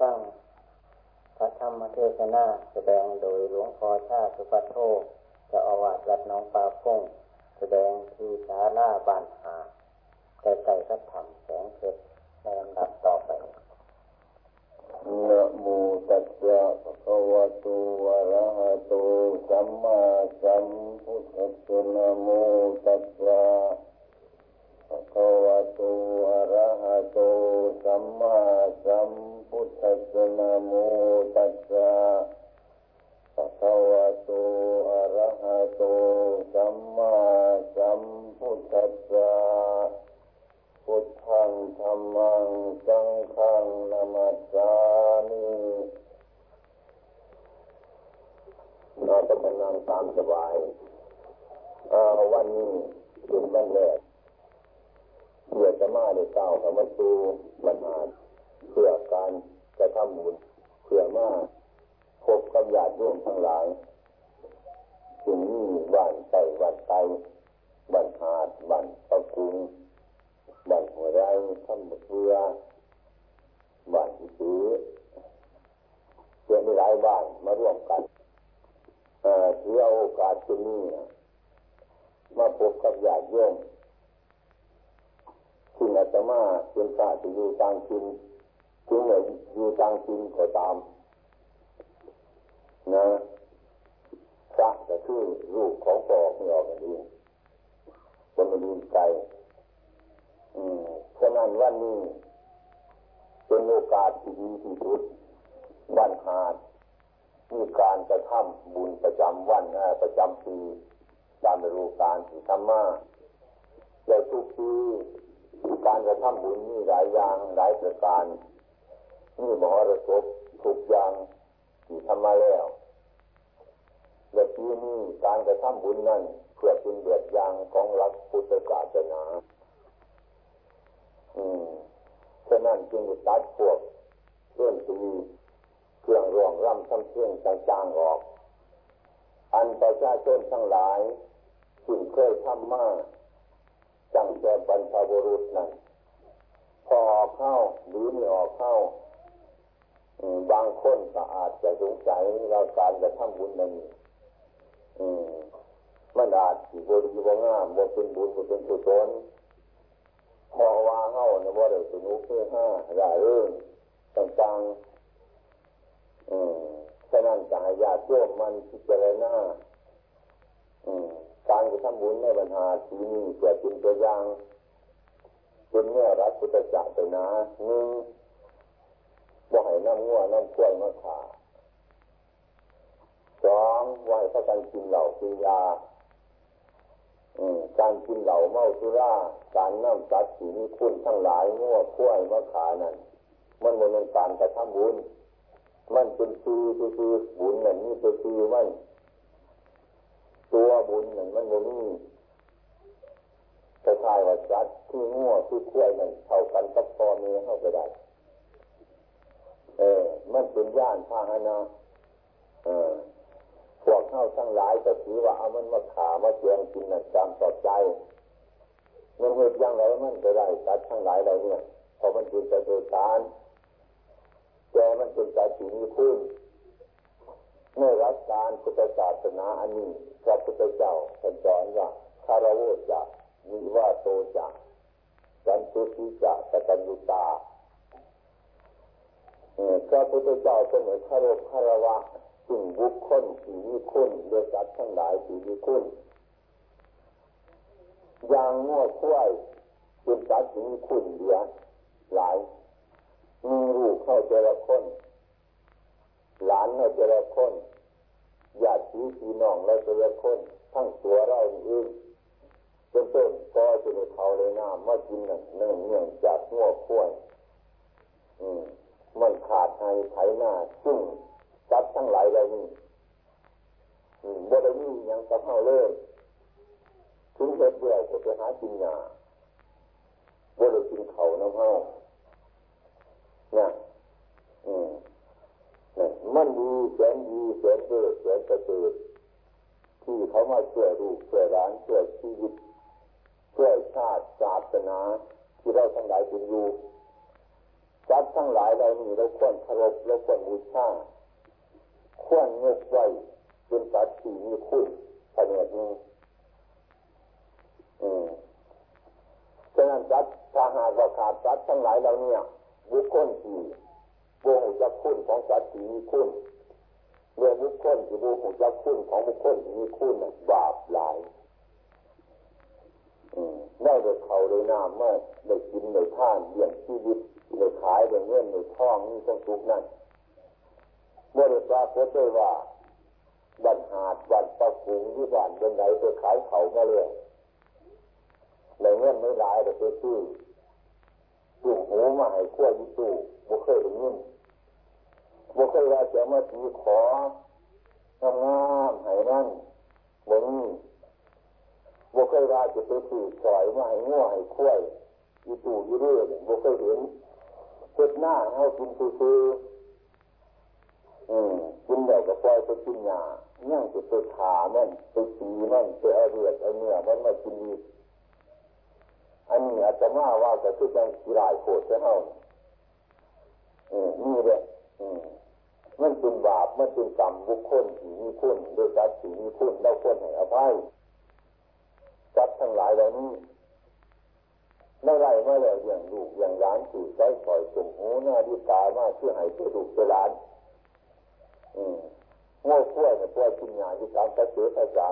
ฟังพระธรรมเทศนาแสดงโดยหลวงพ่อชาสุปัทโทจะอาวาสวัดน้องปลาพงแสดงที่ศาลาบ้านหาใกล้ๆพระธรรมแสงเพชรในลำดับต่อไปนะโมตัสสะภะคะวะโตอะระหะโตสัมมาสัมพุทธัสสะนะโมตัสสะภะคะวะโตอะระหะโตสัมมาสัม พุทธัสสะนะโมตัสสะภะคะวะโตอะระหะโตสัมมาสัมพุทธัสสะพุทธังธรรมังสังฆังนามัสสามิเราจะเป็นนางตามสบายวันนี้เป็นวันแรกเพื่อจะมาได้เก้าคำว่าตูบัญหา เพื่อการจะทำบุญเพื่อมาพบกับญาติโยมทั้งหลายถึงนี้บ้านไต่บ้านไตบ้านหาดบ้านตะกุงบ้านหัวไรทำหมดเรือบ้านที่ซื้อเพื่อมีหลายบ้านมาร่วมกันถือเอาโอกาสที่นี้มาพบกับญาติโยมที่อาตมาเป็นพระที่อยู่ต่างถิ่น ถึงอยู่ต่างถิ่นก็ตามนะพระก็คือรูปของปอกไม่ออกกันดีจะไม่ลืมใจฉะนั้นวันนี้เป็นโอกาสที่ดีที่สุดวันหาดมีการจะทำบุญประจำวันประจำปีตามฤดูกาลที่ทำมาในทุกปีการจะทำบุญมีหลายอย่างหลายประการ นี่มหรสพทุกอย่างที่ทำมาแล้วและปีนี้การจะทำบุญนั้นเพื่อเป็นเดือดยางของรักพุทธศาสนา อืมฉะนั้นจึงตัดพวกเครื่องตีเครื่องร่วงร่ำทำเชื่องจางๆออก อันประชาชนทั้งหลายสิ่งเคยทำมาจังแต่บรรพบุรุษนั้นพอออกเข้าหรือไม่ออกเข้า บางคนก็อาจจะสงสัยว่าการจะทำบุญนั้นมันอาจสิบริบงามบ่เป็นบุญบ่เป็นกุศลพอว่าเข้าเนี่ยว่าเดี๋ยวสนุกเพื่อห้าหลายเรื่องต่างๆฉะนั้นจะให้ญาติโยมมันพิจารณาการจะทำบุญในบรรหาทีนี้เกิดเป็นตัวอย่างเป็นเมื่รักพุทธจักรไปนะหนึ่ง ว่าให้น้ำงัวน้ำข้วยมาขาสองว่าให้พระกันกินเหล่ากินยาการกินเหล่าเมาสุราการน้ำสัตว์สีมีคุณทั้งหลายงัวข้วยมะขานั่นมันเป็นการกระทำบุญมันเป็นคือคือบุญนั่นนี่คือคือมันตัวบุญนั่นมันโมนี่จะทายว่าสัตว์ที่งัวที่ข้วยนั่นเท่ากันกับพอเมียเข้าไปได้ เออ มันเป็นย่านพาหนะเออพวกเข้าทั้งหลายแต่ถือว่าเอามันมาขามาเจียงกินนั่นจำต่อใจมันเหตุย่างไรมันจะได้สัตว์ทั้งหลายเราเนี่ยพอมันเป็นจะโดยการแต่มันเป็นใจที่มีคุณในรักการพุทธศาสนาอันนี้พระพุทธเจ้าสอนว่าคารวะจะวิวาโตจะสันตุติจะตะกัญญุตา พระพุทธเจ้าเสนอคารวะคารวะสิ่งบุคคลที่มีคุณโดยสัตว์ทั้งหลายที่มีคุณอย่างง้อคุ้ยเป็นสัตว์ที่มีคุณเดียหลายมีลูกเข้าเจริญคนหลานเราจะละคนญาติพี่น้องเราจะละคน ทั้งตัวเราเองจนต้นก็จะได้เขาเลยน้ำมากินนั่นเนื่องเนื่องจากงัวข้วยอืม มันขาดให้ไถหน้าซึ่งจัดทั้งหลายเหล่านี้บ่ได้มีอย่างกับเฮาเลยถึงเหตุเดียวก็ไปหากินยาบ่ได้กินเขาน้ำเฮานะอืมมันดีแสนดีแสนเกิดแสนประเสริฐที่เขามาช่วยลูกช่วยหลานช่วยชีวิตช่วยชาติศาสนาที่เราทั้งหลายเป็นอยู่ จัดทั้งหลายเรานี่เราควรเคารพเราควรบูชาควรงกไว้เป็นสัตว์ที่มีคุณขนาดนี้อืมฉะนั้นจัดถ้าหากว่าขาดจัดทั้งหลายเราเนี่ยบุคคลที่โบหูจักคุณของสัตว์ที่มีคุณเมื่อบุคคลที่โบหูจักคุณของบุคคลที่มีคุณบาปหลายได้ได้เขาได้น้ำมาได้กินได้ท่านเลี้ยงชีวิต ได้ขายได้เงินได้ทองนี่ต้องทุกนั่นเมื่อได้ปรากฏด้วยว่าบันหาดบันตะกุงยี่บ้านเป็นไหนไปขายเขามาเลยในเงินไม่หลายแต่ไปซื้อตู้หูมาให้ขั้วยี่ตู้บุเคยได้เงินบุเคยว่าจะมาถือของามๆให้นั่นบนนี้บ่เคยว่าจะไปสื่อสอยมาให้ง่วให้คุ้ยอยู่ตู่อยู่เรื่อยบ่เคยเห็น เจ็ดหน้าให้กินซื้ออืมกินแล้ก็ปล่อยไปกินยาเนี่ยจะไปขามันไปสีมันไปเอาเลือดเอาเนื้อมันมากินอีกอันนี้อาจจะมาว่าจะคือการกีฬาโคตรเท่าอืมนี่แหละอืมมันเป็นบาปมันเป็นกรรมบุคคลที่มีคุณโดยการที่มีคุณเราควรให้อภัยจับทั้งหลายเหล่านี้ ไม่ไรมาแล้วอย่างลูกอย่างหลานสื่ใช้คอยสมหูหน้าดีตามาเพื่อให้เพื่อลูกเพื่อหลาน อืมโง่ขั้วเนี่ยขั้วกินยาที่ตามกระเสือภาษา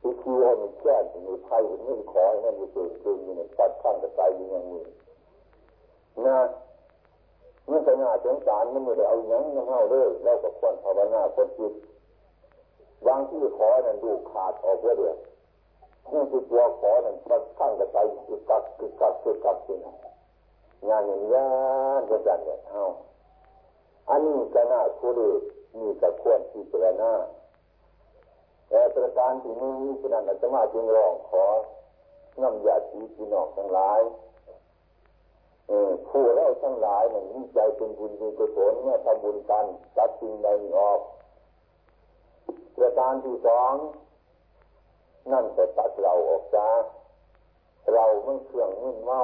ที่คือให้มันแก้มีไพ่มันขอให้มันมีเกิดขึ้นอยู่ในปัดข้างกระใจอยู่อย่างนี้นะมันจะน่าสงสารมันไม่ได้เอาอย่างนั้นเอาเลยแล้วก็ควรภาวนาคนจิตบางที่ขอนั่นดูขาดออกเรื่อย นี่คือตัวขอนั่นปัดข้งกระใจคือกักคือกักคือกักสินะงานอย่างนี้จะจัดเนี่ยเอ้าอันนี้จะน่าคุยมีแต่ควรที่จะน่าแต่ประการที่นี้ฉะนั้นอาตมาจึงร้องขอน้ำยาสีพี่น้องทั้งหลายผู้เราทั้งหลายมันมีใจเป็นบุญเป็นกุศลเนี่ยทำบุญกันตัดสิ่งใดออกประการที่สอง นั่นจะตัดเราออกจาเรามันเครื่องมึนเมา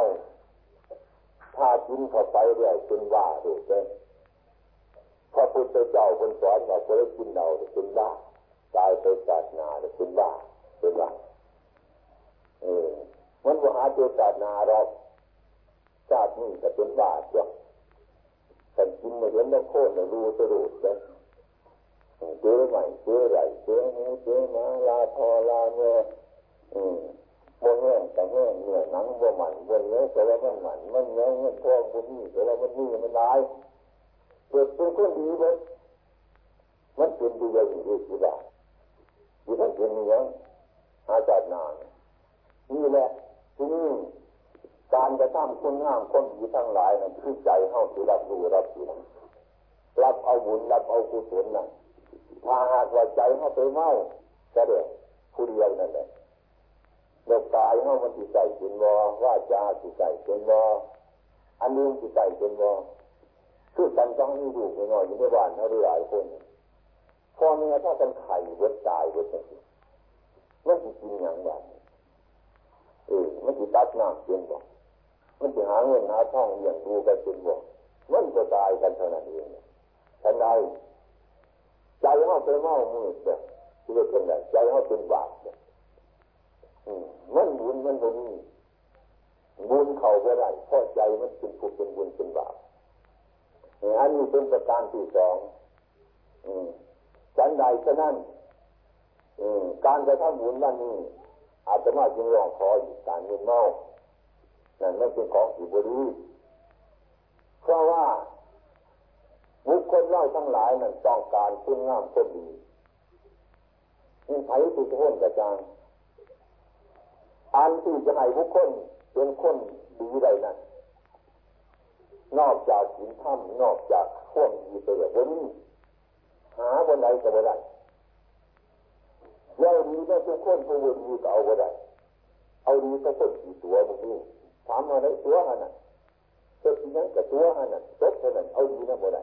ถ้ากินเข้าไปเรื่อยเป็นบ้าเรื่อยพระพุทธเจ้าคนสอนว่าคนกินเราเป็นบ้าตายไปศาสนาเป็นบ้าเป็นบ้าเออมันว่าหาเจอศาสนาเราชาตินี้จะเป็นบ้าจ้ะแต่กินมาเห็นแล้วโค่นรู้สรุปเลย เจอใหม่เจอไรเจอหูเจอมาลาทอลาเนื้ออืมบนแห้งแต่แห้งเนื้อหนังบนมันบนเนื้อแต่ว่ามันมันมันเนื้อมันทองบนนี่แต่ว่ามันนี่มันลายเกิดเป็นคนดีเลยมันเป็นดีอย่างนี้สิบ้าอยู่ทั้งเป็นเนื้ออาจารย์นานนี่แหละที่นี่การจะทำคุณงามคนดีทั้งหลายนั้นคือใจเข้าสู่รับรู้รับรู้รับเอาบุญรับเอากุศลนั่น ถ้าหากว่าใจเขาไปเมาจะเดือดผู้เดียวนั่นแหละโลกกายเขามันจิตใจเป็นวอว่าจาจิตใจเป็นวออันนี้จิตใจเป็นวอคือกันต้องมีดูหน่อยอยู่ในบ้านเขาหลายคนพ่อแม่ถ้ากันไข่เวทตายเวทนี่มันจะกินอย่างไรเออมันจะตัดน้ำเป็นบ่มันจะหาเงินหาทองอย่างดูกันเป็นบ่มันจะตายกันเท่านั้นเองทันใด ใจเขาเป็นเมามืดเนี่ยเรียกเป็นไรใจเขาเป็นบาปเนี่ยมันบุญมันบุญบุญเขาก็ได้เพราะใจมันเป็นผู้เป็นบุญเป็นบาปอันนี้เป็นประการที่สองฉันใดฉะนั้นการกระทำบุญนั่นนี่อาจจะมาจึงร้องขออยู่การเงินเมานั่นไม่เป็นของสิบรีเพราะว่า บุคคลเล่าทั้งหลายนั้นต้องการคุณงามคนดีนี่ไผ่ที่จะพ้นกระจางอันที่จะให้บุคคลเป็นคนดีใดนั้นนอกจากสินธรรมนอกจากข่วมดีไปแบบนี้หาบนใดก็ไม่ได้เราดีได้ทุกคนผู้ดีก็เอาไว้ได้เอาดีก็คนกี่ตัวมึงนี่ถามมาได้ตัวอันนั้นเจ้าที่นั้นกับตัวอันนั้นจบเท่านั้นเอาดีนะบ่ได้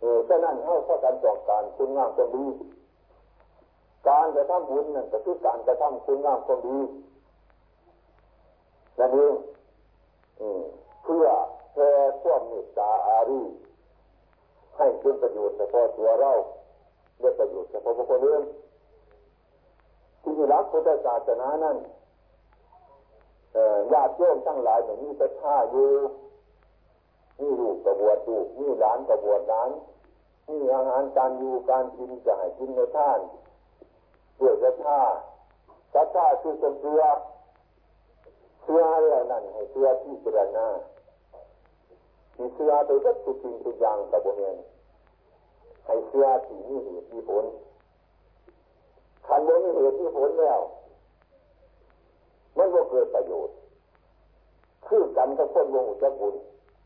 เออฉะนั้นเอาข้อการต้องการคุณงามความดี การกระทำบุญนั่นก็คือการกระทำคุณงามความดีนั่นเองเพื่อแผ่ความเมตตาอารีให้เป็นประโยชน์เฉพาะตัวเราเรียกประโยชน์เฉพาะบุคคลอื่นที่รักพุทธศาสนานั้นญาติโยมทั้งหลายเหมือนมีศรัทธาอยู่ มีลูกกระบวดลูกมีหลานกระบวดหลานมีอาหารการอยู่การกินจะให้กินในท่านด้วยศรัทธาศรัทธาคือเชื่อเชื่ออะไรนั่นให้เชื่อที่เจรณาที่เชื่อไปก็ทุกสิ่งทุกอย่างกับบุญเองให้เชื่อที่มีเหตุที่ผลคันไม่มีเหตุที่ผลแล้ว มันก็เกิดประโยชน์ คือกันกับคนวงอุจบุญ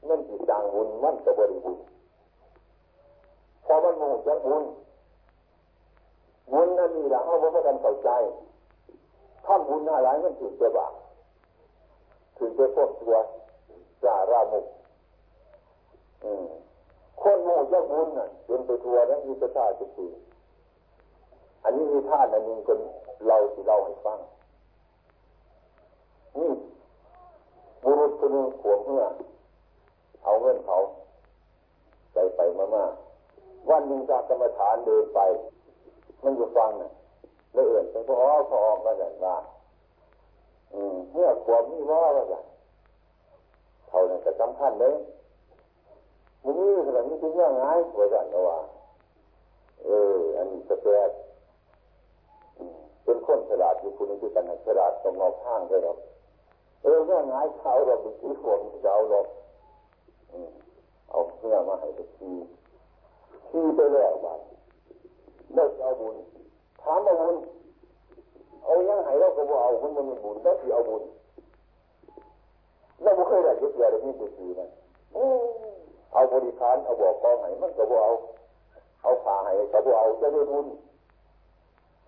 นั่นจิตจางบุญมันจะบริบุญพอมันวงอุจบุญบุญนั่นนี่แหละเขาบอกว่ากันเข้าใจทำบุญอะไรมันถึงจะบาถึงจะพ้นตัวจารามุกคนโง่เจ้าบุญน่ะจนไปทัวร์นั้นมีประชาจุดอันนี้มีท่านอันนึงคนเราที่เราให้ฟังนี่บุรุษคนหนึ่งขวงเมื่อ เอาเงินเขาไปไปมามาวันหนึ่งจากกรรมฐานเดินไป มันอยู่ฟังน่ะเลยเอื่นเป็นพอพอออกมาอย่างว่าเมื่อขวบมีว่าแล้วกันเท่านั้นก็สำคัญเลยมึงนี่ขนาดนี้ถึงยังไงว่าจันว่าเออ อันนี้สเปรดเป็นคนฉลาดอยู่คุณคือกันฉลาดตรงนอกข้างเลยหรอกเออเนี่ยงายเขาเราบุตรขวมเจ้าเรา เอาเพื่อมาให้ทุกทีทีไปแล้วบ้านเลิกเอาบุญถามเอาบุญเอายังไงเราก็บอกเอาบุญมันมีบุญแล้วที่เอาบุญเราไม่เคยได้ยึดเดียวเลยนี่บุญทีนะเอาบริการเอาบอกกองให้มันก็บอกเอาเอาขาให้ก็บอกเอาจะได้บุญ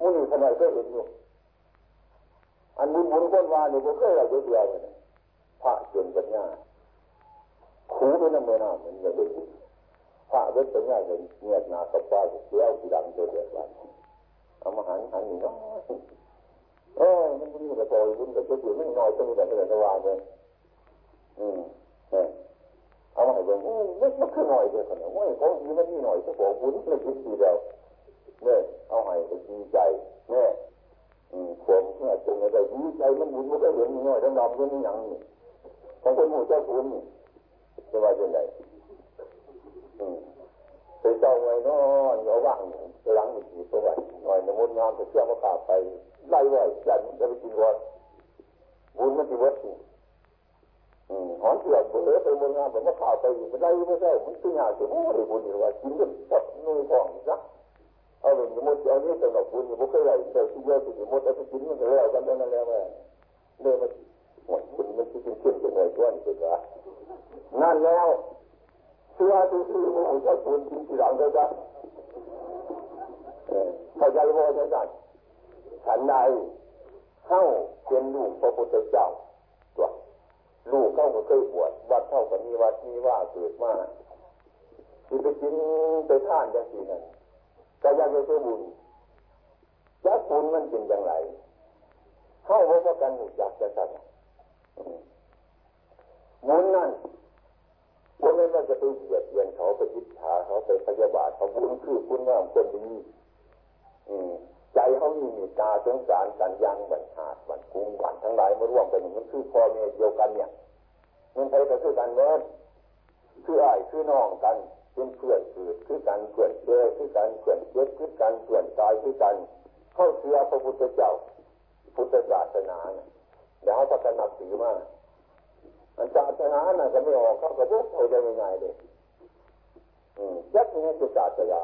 มุนีขนาดก็เห็นอยู่อันบุญบุญคนวานี่ผมเคยเอาเยอะแยะเลยพระเจนปัญญา ขู่ไปนั่นไม่น่ามันจะได้บุญพระเวทปัญญาเห็นเงียบนากับฟ้าเสียวสีดำเดือดเดือดวันเอามาหันหันนี่เนาะเออมันบุญกระโดดบุญกระโดดไม่น้อยต้องมีแต่เดือดวานเลยอืมเนี่ยเอามาให้เบิ่งม่ไม่คือหน่อยเดียวกันนะว่าเขาดีมันนี่หน่อยสัก็บอกบุญไม่คิดทีเดียวเนี่ยเอาให้ดีใจเนี่ยความเมื่อจงอะไรดีใจมันบุญมันก็เห็นน้อยดำดำก็นี่ยังนี่ของคนหมู่เจ้าคุณนี่ จะว่าอย่างไรไปเจ้าไว้นอนเอาว่างหลังอีกตัวไว้หน่อยนมุนงามจะเชื่อมาขาไปไล่ไว้ยันจะไปกินวัดบุญมันจะวัดสิหอนเสือกเบื่อไปมุนงามแบบมาขาไปมันไล่ไม่ใช่มันตึงหาเสียโอ้ยบุญอยู่ว่ากินกันปัดนุ่ยท้องจ้ะเอาเลยมุดเอานี้สำหรับคุณบุคคลใหญ่แต่ที่เยอะสุดมดเอาไปกินมันจะแล้วกันนั่นแล้วแม่เลยมัน หมดคุณมันที่กินขึ้นจะเหนื่อยก้อนสุดละนั่นแล้วเชื่อที่ที่มันจะคุณกินทีหลังก็จะเข้าใจว่าจะได้ฉันใดเข้าเป็นลูกพระพุทธเจ้าตัวลูกเข้าก็เคยบวชวัดเท่ากับมีวัดมีว่าเกิดมาที่ไปกินไปท่านอย่างที่นั้นก็ยังไม่ใช่บุญจะบุญมันเป็นอย่างไรเข้าว่ากันอยากจะสั่ง บุญนั่นบุญนั้นมันจะไปเหยียดเยียนเขาไปยิดชาเขาไปพยาบาทเขาบุญคือบุญงามคนดีใจเขามีมีตาสงสารสัญญาณบัญชาติบัญกุงบัญทั้งหลายมาร่วมกันมันคือพ่อแม่เดียวกันเนี่ยมันใช้ก็คือกันเมื่อคืออ้ายคือน้องกันเป็นเพื่อนเกิดคือกันเพื่อนเจอคือกันเพื่อนเจ็บคือกันเพื่อนตายคือกัน เข้าเชื่อพระพุทธเจ้า พุทธศาสนาเนี่ย ดี๋ยวเขาจะหนับถือมากอันศาสนาน่ะก็ไม่ออกเขาก็พวกเขาได้ง่ายเลยยักษ์นี่คือศาสนา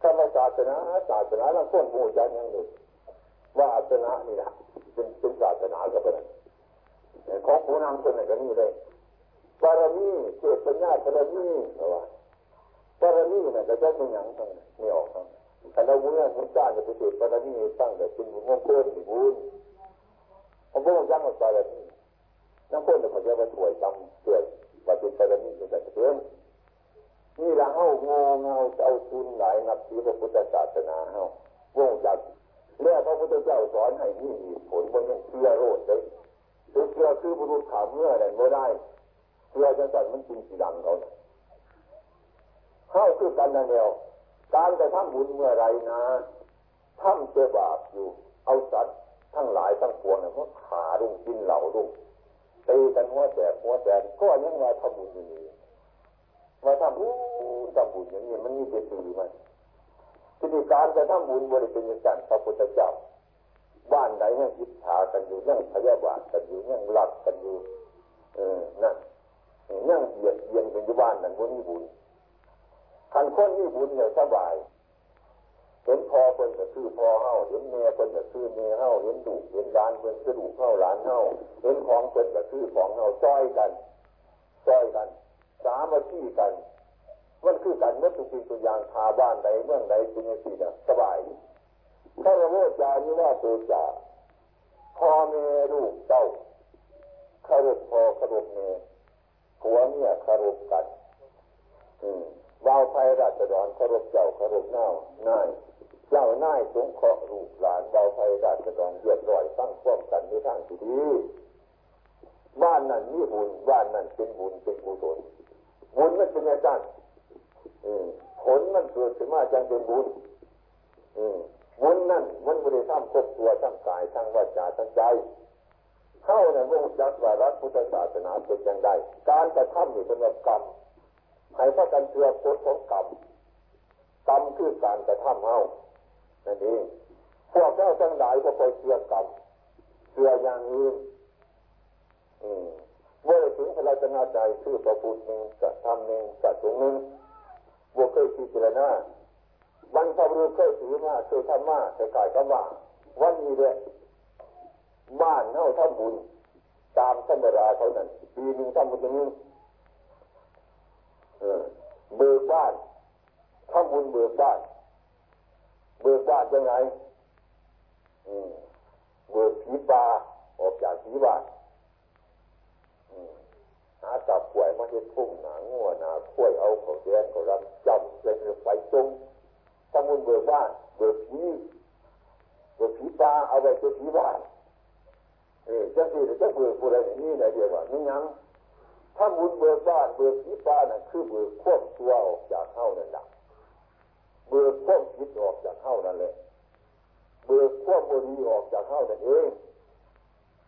คำว่ศาสนาศาสนาเราคนหูจักยังเลยว่าศาสนานี่นะเป็นเป็นศาสนาก็เป็นของผู้นำคนไหนก็นี่เลยบารมีเจตปัญญาบารมีเหรอวะปรมีน่ะแต่จะเป็นอย่างทั้งไม่ออกทั้งแต่เราบุญนั้นมุจ้าจะไปเกิดปรมีตั้งแต่เป็นบุญมงคลบุญ ผมก็ยังว่าปรมีนักคนเขาจะมาถวยจำเกิดว่าเป็นปรมีเป็นแต่เพื่อนนี่ละเฮาโง่เงาเอาทุนหลายนับถือพระพุทธศาสนาเฮาวงจักแล้วพระพุทธเจ้าสอนให้นี่ผลบนยังเชื่อโรดเลยเชื่อคือบุรุษขาเมื่อไรไม่ได้เชื่อจะสั่นมันจริงสีดำเขาเข้าคือกันนั่นเดียวการจะทำบุญเมื่อไรนะทำเจ้บาปอยู่ เอาสัตว์ ทั้งหลายทั้งปวงเนี่ยมันขาดุงกินเหล่าดุงตีกันหัวแตกหัวแตกก็ยังว่าทำบุญอย่างนี้ว่าทำบุญทำบุญอย่างนี้มันมีเจตีมันที่นีการจะทำบุญบริเป็นอย่างนั้นพระพุทธเจ้าบ้านไหนยังอิจฉากันอยู่ยังพยาบาทกันอยู่ยังรักกันอยู่เออนั่นยังเบียดเบียนกันอยู่บ้านนั้นวันนี้บุญขันคนนี่บุญเนี่ยสบาย เห็นพอเพิ่นก็คือพอเฮาเห็นเมียเพิ่นก็คือเมียเฮาเห็นดูเห็นร้านเพิ่นก็ดูเฮาร้านเฮาเห็นของเพิ่นก็คือของเฮาซ้อยกันซ้อยกัน สามัคคีกันมันคือกันเมื่อทุกสิ่งทุกอย่างทาบ้านใดเมืองใดเป็นอย่างนี้นะสบายถ้าเราโมจานี่ว่าตัวจาพ่อแม่ลูกเต้าคารพพ่อคารพแม่ผัวเมียคารพกัน อืม วาวไฟราชดรคารพเจ้าคารพเน่านายเจ้านายสงเคราะห์ลูกหลานวาวไฟราชดรเรียบร้อยตั้งป้องกันในทางที่ดีบ้านนั้นมีบุญบ้านนั้นเป็นบุญเป็นกุศลบุญมันเป็นอาจารย์ผลมันเกิดขึ้นมาจังเป็นบุญบุญนั่นมันบริธรรมครบตัวทั้งกายทั้งวาจาทั้งใจเข้าในวงจักรวารัพุทธศาสนาเป็นอย่างไรการกระทำนี่เป็นกรรม ให้พระกันเชื่อผลของกรรมกรรมคือการกระทำเฮานั่นเองพวกเจ้าทั้งหลายก็คอยเชื่อกรรมเชื่ออย่างอื่นเมื่อถึงพระราชนาใจคือพระพุทธหนึ่งกระทำหนึ่งกระสงหนึ่งบวกเคยพิจารณาบรรพบุรุษเคยถือมาเคยทำมาแต่กายก็ว่าวันนี้เลยบ้านเน่าทำบุญ ตามธรรมดาเท่านั้นปีหนึ่งทำบุญอย่ง เบิกบ้านทำบุญเบิกบ้านเบิกบ้านยังไงเบิกผีปลาออกจากผีบ้านหาจับป่วยมาเห็ดพุ่งหนางัวหนาข้วยเอาของแดงของรำจำเลยไฟจงทำบุญเบิกบ้านเบิกผีเบิกผีปลาเอาไปเป็นผีบ้านเออจังสิจะเบิกผู้ใดนี่ไหนเดียวว่านี่ยัง ถ้าบุญเบิกบ้านเบิกผีปลานั่นคือเบิกควบตัวออกจากเข้านั่นแหละเบิกควบคิดออกจากเข้านั่นแหละเบิกควบบรีออกจากเข้านั่นเอง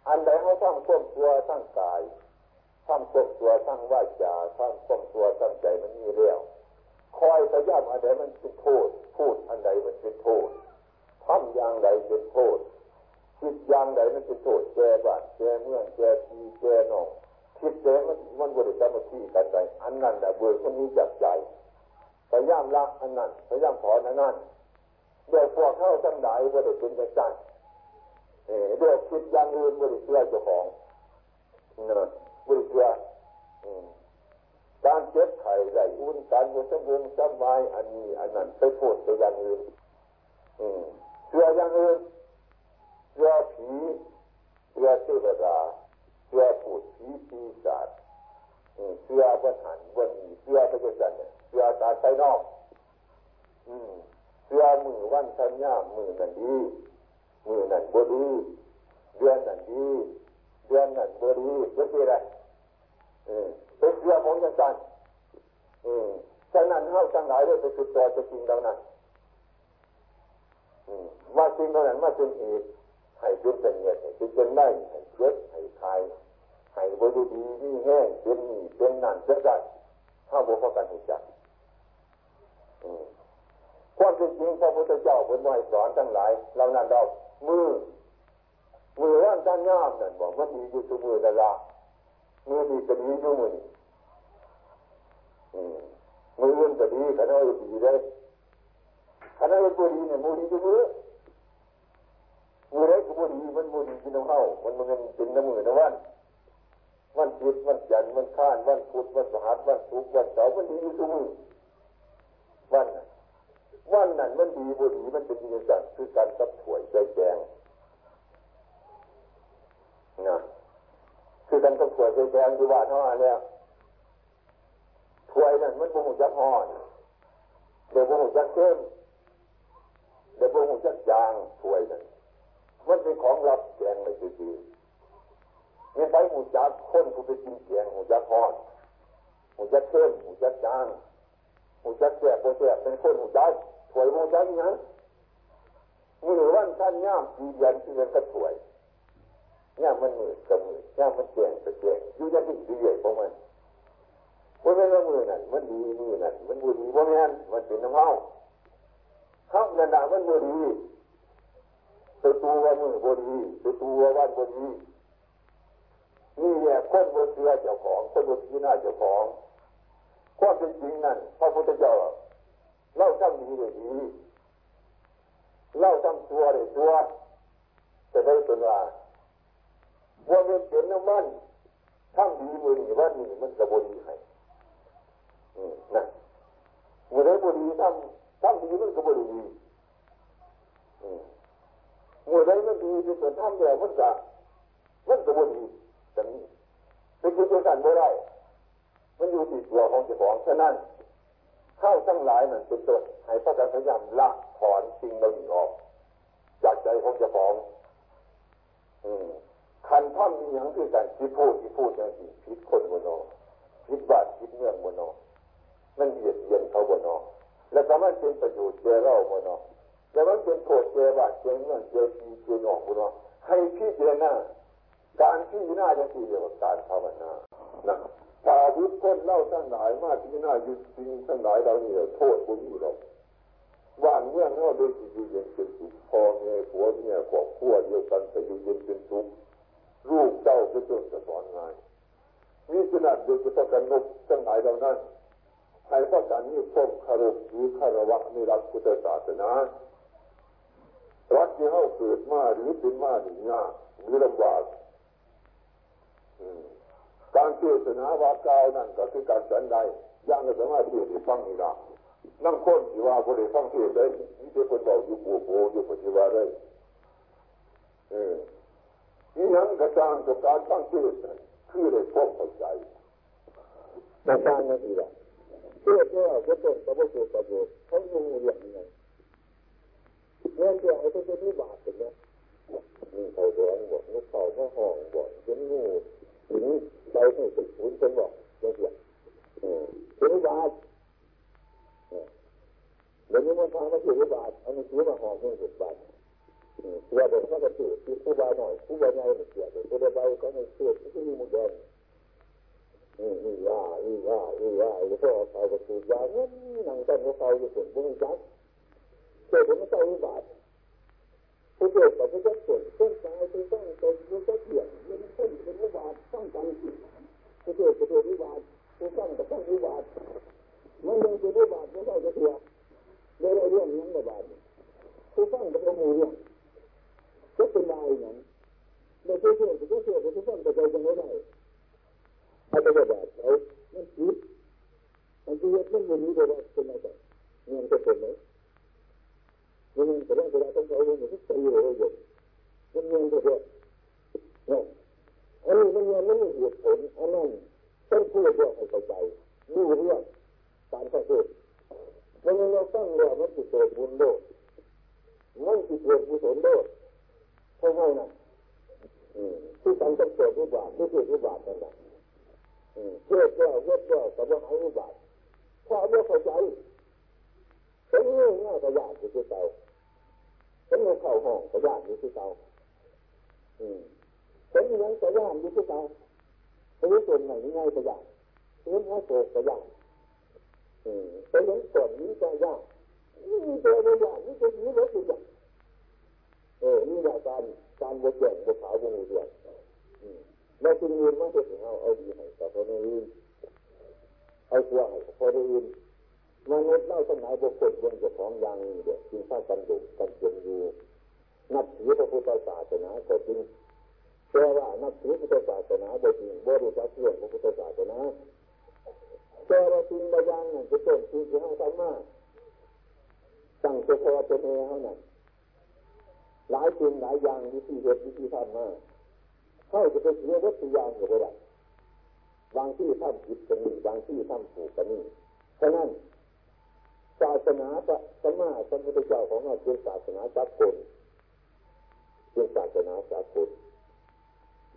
อันใดเขาทำควบตัวทั้งกายทำควบตัวทั้งว่าจาทำควบตัวทั้งใจมันมีเรียวคอยพยายามอันใดมันเป็นโทษพูดอันใดมันเป็นโทษทำอย่างใดเป็นโทษคิดอย่างใดมันเป็นโทษแก่บ้านแก่เมืองแก่ทีแก่นอง คิดแก่มันมันบริจาคมาที่กันไปอันนั้นแหละเบื่อคนนี้จับใจพยายามละอันนั้นพยายามถอนอันนั้นเดี๋ยวพวกเข้าทั้งหลายบริเป็นจังจันเดี๋ยวคิดอย่างอื่นบริเชื่อเจ้าของเนอะบริเชื่อการเจ็บไข้ไหลอุ่นการมุสมุงสบายอันนี้อันนั้นไปพูดไปอย่างอื่นเชื่ออย่างอื่นเชื่อผีเชื่อเทวดา เชื่อพูดผีปีศาจเชื่อวันหันวันีเชื่อพระเจ้าเนี่ยเชื่อตาใจนอกเชื่อมือวันสัญญามือนั่นดีมือนั่นบดีเดือนนั่นดีเดือนนั่นบดีเรื่องอะไรเป็นเรื่อของยังไงฉะนั้นเข้าจังหลายเลยไปสุดตัวจะจริงดังนั้นว่าจริงเท่านั้นว่าเป็นเหตุ ให้เป็นเป็นเหตุให้เป็นได้ให้เจ็บให้คลายให้บริดีนี่แห้งเป็นนี่เป็นนั่นเสียได้ถ้าบุพกันหุ่จักความจริงพระพุทธเจ้าเป็นวัยสอนทั้งหลายเรานั่นเรามือมือร่างด้านงามนั่นบอกว่าดีอยู่ทุกมือแต่ละมือดีก็ดีอยู่มือมืออื่นก็ดีขณะอื่นดีเลยขณะอื่นก็ดีเนี่ยมือดีอยู่มือ มือไรก็มือดีมันมือดีกินน้ำเข้ามันมันเป็นน้ำมือนะวันวันพุธวันจันทร์วันข้านวันพุธวันพฤหัสวันศุกร์วันเสาร์มันดีอยู่ทุกมือวันวันนั้นมันดีบุดีมันเป็นอย่างนั้นคือการสับถวยใจแจงนะคือกันกับถวยใจแจงที่ว่าท่านั้นแล้วถวยนั่นมันบ่งจักห่อนเดี๋ยวบ่งจักเข้มเดี๋ยวบ่งจักยางถวยนั่น มันเป็นของรับแจงเลยจริงๆเนี่ยไปหูจักคนผู้ไปกินแกงหูจักห่อนหูจักเข้มหูจักจางหูจักแก่โปรแก่เป็นคนหูจักถวยหูจักยังมือวันท่านย่ามปีเดือนที่เดือนก็ถวยย่ามมันมือกับมือย่ามมันเจียงกับเจียงอยู่ยังที่ดีเลยของมันเพราะว่ามือนั่นมันดีมือนั่นมันบุดีเพราะงั้นมันเป็นน้ำเมาข้ามนันดามันบุดี ตัวตัวมือบุดีตัวตัววันบุดีนี่แหละคนบนเรือเจ้าของคนบนที่หน้าเจ้าของความเป็นจริงนั่นพระพุทธเจ้าเล่าทั้งดีเลยดีเล่าทั้งตัวเลยตัวจะได้เป็นว่าว่าเป็นเป็นน้ำมันทั้งดีมือนี่ว่านี่มันกระบดีให้นะมือได้บดีทั้งทั้งดีมันกระบดี มือได้มันดีที่เป็นทั้งเดียวมันจะมันกระบดีแต่นี้เป็นคือเป็นกันไม่ได้ มันอยู่ที่ตัวของเจ้าของฉะนั้นข้าวทั้งหลายนั่นเป็นตัวให้พระกันพยายามละถอนสิ่งเหล่านี้ออก จากใจของเจ้าของคันท่อนมีอย่างที่กันที่พูดที่พูดอย่างที่พิษคนบนนอพิษบาดพิษเมืองบนนอมันเบียดเบียนเขาบนนอแล้วก็มันเป็นประโยชน์เจ้าเราบนนอ แล้วมันเป็นโทษเจ้าบาเจ้าเมืองเจ้าปีเจ้าหนองบนนอให้พิจารณาการที่หน้าจะที่เรียกว่าการภาวนานะพายุคนเล่าทั้งหลายมาที่หน้ายุดจริงทั้งหลายเราเนี่ยโทษบุญอยู่หรอกว่านเมื่อเราโดยที่อยู่เย็นเป็นสุขพอเมียผัวเมียครอบครัวเดียวกันแต่อยู่เย็นเป็นสุขลูกเจ้าก็จนจะสอนงานนี่ขนาดโดยเฉพาะกันนกทั้งหลายเหล่านั้นให้พระการนี้พ้มคารพหรือคารวะในรักพุทธศาสนา รักที่เขาเกิดมาหรือเป็นมาหนีงากหรือลำบากการเทศนาวากาวนั่นก็คือการสันใดยังสามารถเที่จะฟังนี่ละนั่งคนที่ว่าคนได้ฟังเทศได้นี่เป็นคนบอกอยู่ปูโปอยู่ปฏิวัติได้เออนี่ยังกระจางกับการฟังเทศคือได้พบเข้าใจกระจางนั่นอีกอะเทศเนี่ยก็ต้นประโยชน์ประโยชน์เขาดูอย่างนี้ ไงเงินเดียวเขาจะไม่บาปถึงนะมีเขาร้องบอกนกเขาก็ห้องบอกเป็นงูถึงเราให้ติดศูนย์เป็นบอกเรื่องถึงบาทเดี๋ยวนี้มันพามาถือบาทอันนี้ถือมาห้อมเงินสิบบาทตัวเด็กเขาก็ถือที่ผู้บาหน่อยผู้บาใหญ่เนี่ยเสียเด็กผู้บาก็ไม่เสียที่มีมุดแดงนี่ว่านี่ว่านี่ว่าไอ้พวกเขาก็ถือยาเงินนั่งต้นเขาอยู่ส่วนพวกนี้จัก เกิดเป็นเจ้าวิบาทผู้เกิดกับผู้ก็เกิดส่วนเส้นสายผู้สร้างตนผู้เกิดเหี่ยเป็นเส้นเป็นวิบาทต้องกันผู้เกิดกับผู้วิบาทผู้สร้างกับต้องวิบาทมันยังเป็นวิบาทไม่ใช่กระเทียมเรื่องเรื่องนี้นวิบาทผู้สร้างกับผู้เรื่องก็เป็นลายอย่างไม่ใช่อเชื่อไม่ใช่เชื่อผู้สร้างกับใจยังไม่ได้อาจจะวิบาทเขามันคิดมันคิดว่ามันมีแต่ว่าเป็นอะไรเงินจะเป็นไหมเงินแต่ว่าเวลาต้องเอาเงินทุกปีเลย เงินเงินเถอะเนี่ยอันนี้มันเงินไม่มีเหตุผลอันนั้นต้องพูดเรื่องให้เข้าใจนี่เรื่องการสังเกตมันเราตั้งเรื่องมันจิตเกิดบุญโลดมันจิตเกิดกุศลโลดเท่านั้นที่การต้องเกิดวิบากที่เกิดวิบากนั่นแหละเชื่อเจ้าเชื่อเจ้าแต่ว่าหายวิบากความไม่เข้าใจเป็นเรื่องง่ายกระยากอยู่ที่เตา เป็นเรื่องเข้าห้องกระยากอยู่ที่เตาเป็นเรื่องกระยากอยู่ที่เตาเป็นเรื่องส่วนไหนง่ายกระยากเป็นเรื่องง่ายกระยากเป็นเรื่องส่วนนี้กระยากนี่ตัวกระยากนี่ตัวนี้รถกระยากเออนี่แหละการการบวชแย่งบวชขาวบวชหูเดียวแล้วจึงยืนมาเด็กเอาเอาดีให้กับคนอื่นเอาตัวให้คนอื่น มนุษย์เล่าสมัยบุคคลบนเจ้าของยังเด็กจึงสร้างกันดุกันเจนอยู่นับถือพระพุทธศาสนาก็จริงแต่ว่านับถือพุทธศาสนาโดยจริงบริษัทเรื่องพระพุทธศาสนาแต่ว่าจริงบางอย่างนั่นจะต้นจริงที่ให้ทำมาตั้งตัวพอตัวเองเขานั่นหลายจริงหลายอย่างวิธีเหตุวิธีทำมาเข้าจะไปเสียวัตถุยางอยู่บ่ได้บางที่ทำผิดกันนี่บางที่ทำถูกกันนี่ฉะนั้น ศาสนาพระสมมาสมุทธเจ้าของเราเป็นศาสนาสากลเป็นศาสนาสากล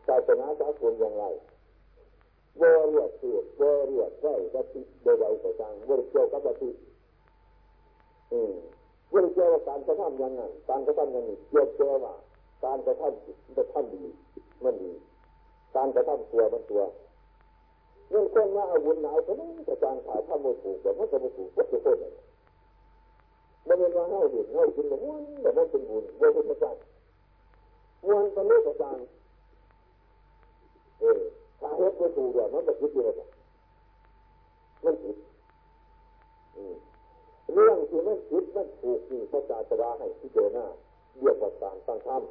ศาสนาสากลอย่างไรบ่าเรียกเกิดบ่าเรียกได้วัตถุใดๆก็ตามบ่ได้เกี่ยวกับวัตถุอืมบ่ได้เกี่ยวกับการกระทำอย่างนั้นการกระทำอย่างนี้เกี่ยวกับว่าการกระทำกระทำดีมันดีการกระทำตัวมันตัวเงินคนว่าอาบุญหนาวก็ไม่จะการขายทำไม่ถูกแต่มันก็ไม่ถูกก็จะคนเลย มันเป็นว่าให้เห็นให้กินแบบม้วนแบบมันเป็นบุญว่าเป็นประจันม้วนเป็นเรื่ประจันเออถ้าเฮ็ดไม่ถูกเดี๋ยวมันจะคิดเยอะมันผิดเรื่องที่มันผิดมันถูกนี่พระศาสดาให้พิจารณาเรียกว่าการตั้างธรรม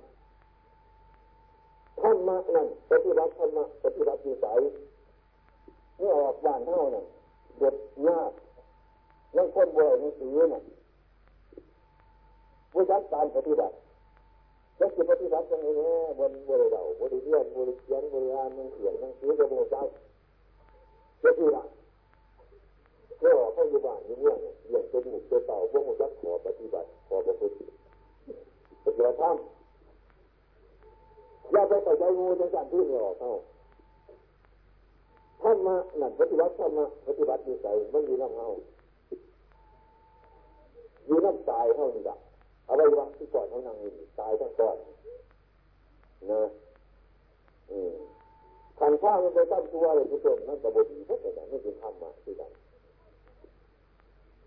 ธรรมะนั่นปฏิบัติธรรมะปฏิบัติวิสัยเมื่อออกบ้านเท่านั้นเด็ดยากยังคนบ่อยหนังสือน่ะ ผู้ชักการปฏิบัติแล้วจะปฏิบัติยังไงแน่บนบริเราบริเรียนบริเขียนบริอามันเขียนหนังสือจะโมจักจะที่ละก็เขาอยู่บ้านอยู่เมืองเลี้ยงเป็นหมูเป็นเต่าพวกมันจักขอปฏิบัติขอประพฤติปฏิบัติธรรมอย่าไปใส่ใจงูจังสันที่ไม่ออกเขาธรรมะนั่นปฏิบัติธรรมะปฏิบัตินิสัยมันอยู่น้ำเฮาอยู่น้ำตายเท่านี้ละ เอาไว้วัที่ก่อนเขานั่งอยู่ตายทั้งก่อนนะอืมขันข้าวมันไปตั้งตัวเลยทุกคนนั่นกระบดีเพราะแต่ไม่เป็นธรรมะที่ใด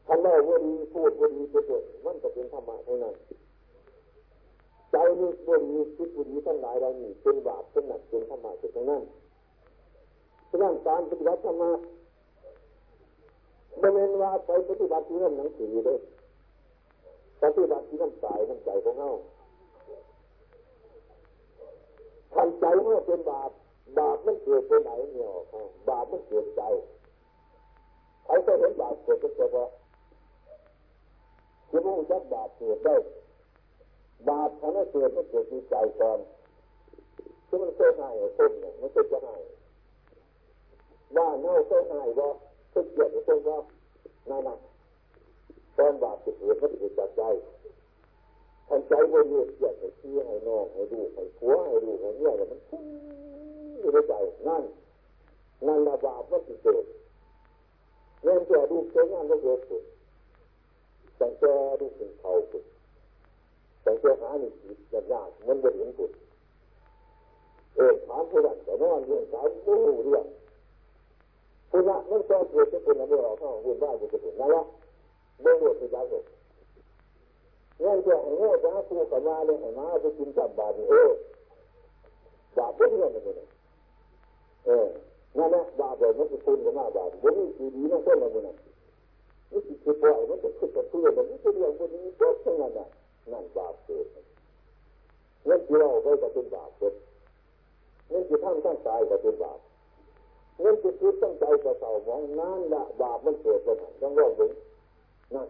คันเล่าว่าดีพูดว่าดีทุกคนมันก็เป็นธรรมะเท่านั้นใจนี่ว่าดีคิดว่าดีทั้งหลายเรานี่เป็นบาปเป็นหนักเป็นธรรมะเป็นทั้งนั้นฉะนั้นการปฏิบัติธรรมะไม่เป็นว่าไปปฏิบัติที่นั่นหนังสือเลย การปฏิบัติที่น้ำใจน้ำใจของเราทำใจเมื่อเป็นบาปบาปมันเกิดไปไหนเนี่ยบาปมันเกิดใจใครก็เห็นบาปเกิดก็เฉพาะที่มุ่งจักบาปเกิดได้บาปทำให้เกิดมันเกิดที่ใจก่อนที่มันเคยให้ต้นเนี่ยมันเคยจะให้ว่าเน่าเคยให้ว่าเคยเกลียดหรือเคยว่านั่นน่ะ ตอนบาปจะเกิดมันเกิดจากใจทำใจว่าเลือดอยากให้เชี้ให้น้องให้ดูให้ผัวให้ดูให้เนี่ยมันฟุ้งอยู่ในใจนั่นนั่นละบาปมันเกิดเงินจะดูเสียงานก็เกิดขึ้นแต่แกดูเป็นเขาขึ้นแต่แกหาหนึ่งจิตยากมันไม่เห็นขึ้นเออถามผู้นั้นแต่นอนเรื่องสายรู้เรื่องผู้นั้นไม่ต้องเกิดจะเป็นอะไรเราเข้าวุ่นวายจะเป็นนั่นแหละ ไม่รู้ที่จะเกิดเงี้ยจะให้เงี้ยจะคู่กับมาเลยให้มาไปกินกับบาดเออบาดเพื่อนมันเลยเออนั่นแหละบาดเลยมันจะคุณกับมาบาดวันนี้คือดีนั่นเพื่อนมันนั่นนี่คือปล่อยมันจะขึ้นกับเพื่อนมันนี่เรื่องคนนี้ก็เท่านั้นนะนั่นบาปเกิดเงินที่เราไปก็เป็นบาปเกิดเงินที่ท่านท่านตายก็เป็นบาปเงินที่คิดตั้งใจก็เศร้ามองนั่นละบาปมันเกิดไปไหนต้องรอดถึง นั่น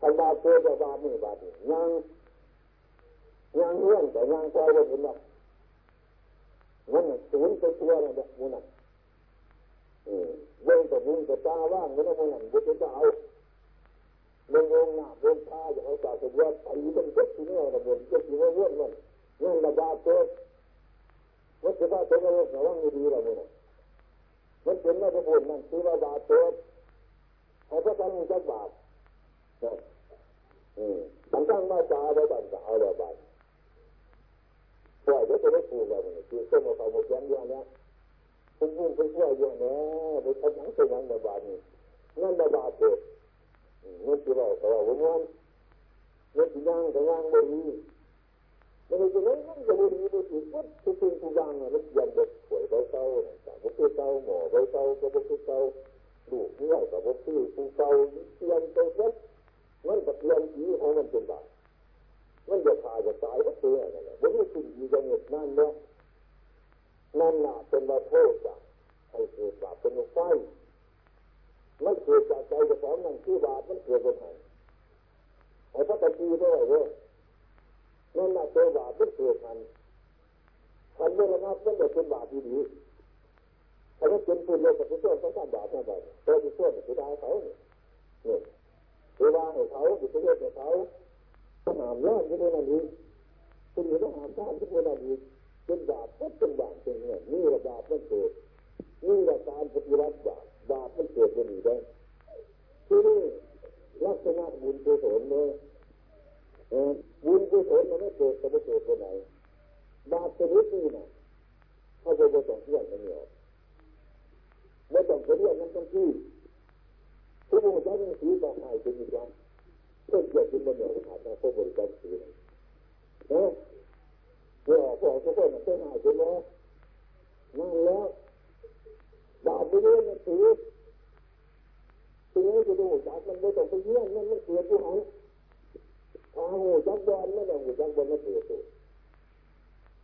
คันบาเจอจะบาไม่บาดยังยังเรื่องแต่ยังใจว่าเห็นแบบมันศูนย์ตัวตัวอะไรแบบนั้นเรื่องแต่บุญแต่ตาว่างมันมันนั่นบุญจะเอาเรื่ององหน้าเรื่องตาอย่างเราจะจะว่าไปเป็นเจ็บที่นี่ระบุญเจ็บที่ว่าเรื่องมันนั่นระบาดเจ็บมันจะได้เป็นอะไรแต่ว่าไม่ดีระบุญมันเป็นไม่ได้บุญนั่นคือระบาดเจ็บ เขาก็ต้องจับบาปมันตั้งมาจาไว้บันจะอาแล้บันปล่อยไว้จะได้ปูแล้วนี่คือส้มเอาหมดยันยันเนี่ยคุณพุ่งคุณช่วยเยอะแน่ไปทำหนังเป็นหนังแบบนี้นั่นแบบาดเจ็บนั่นคือเราแต่ว่าวันนั้นนั่นคือยังแต่ยังบดีมันจะนั่นั่นจะบดีไปถึงวัดทุกสิ่งทุกอย่างมันยันเด็กป่วยเบาเศร้าแต่บุคือเศร้าหมอเบาเศร้าก็บุคือเศร้า ลูกนี่ก็บุคือผู้เศร้าเตียนเต้นมันกับเรื่องนี้ของมันเป็นบาปมันจะตายจะตายก็เสียนั่นแหละวันนี้สิ่งที่จะเหน็ดนั่นเนี่ยนั่นน่ะเป็นมาโทษจากให้เกิดบาปเป็นไฟมันเกิดจากใจจะสอนนั่นคือบาปมันเกิดจากไหนไอ้พระตะกีด้วยเว้ยนั่นน่ะตัวบาปมันเกิดทันทันเมื่อระงับมันจะเป็นบาปดีๆ ถ้าไม่เป็นปืนเลยจะไปช่วยเขาทำบาปทำบาปตัวที่ช่วยจะได้เขาเนี่ยเนี่ยเวลาให้เขาอยู่ประเทศเขาสนามย่านที่นั่นนี้คุณอยู่ต้องหาชาติที่นั่นนี้เป็นบาปก็เป็นบาปเป็นเนี่ยนี่ระบาปมันเกิดนี่ว่าการปฏิบัติบาปบาปมันเกิดขึ้นอยู่ได้ที่นี่ลักษณะบุญกุศลเนี่ยบุญกุศลมันไม่เกิดแต่ไม่เกิดที่ไหนบาปชนิดนี้นะเขาจะไม่ต้องเที่ยงกันเนี่ย ไม่ต้องเที่ยงนั้นทั้งที่ทุกคนจะต้องสีบาปให้เป็นอย่างก็เกิดขึ้นมาเหนี่ยขาดมาพวกบริการสีนะเนี่ยพวกทุกคนมันเป็นหายไปแล้วนั่นแล้วบาปไปเรื่อยมันถือทีนี้จะดูจักมันไม่ต้องไปเยี่ยมมันมันเกิดที่ไหนทาหูจักบอลไม่ต้องหูจักบอลไม่เกิดตัว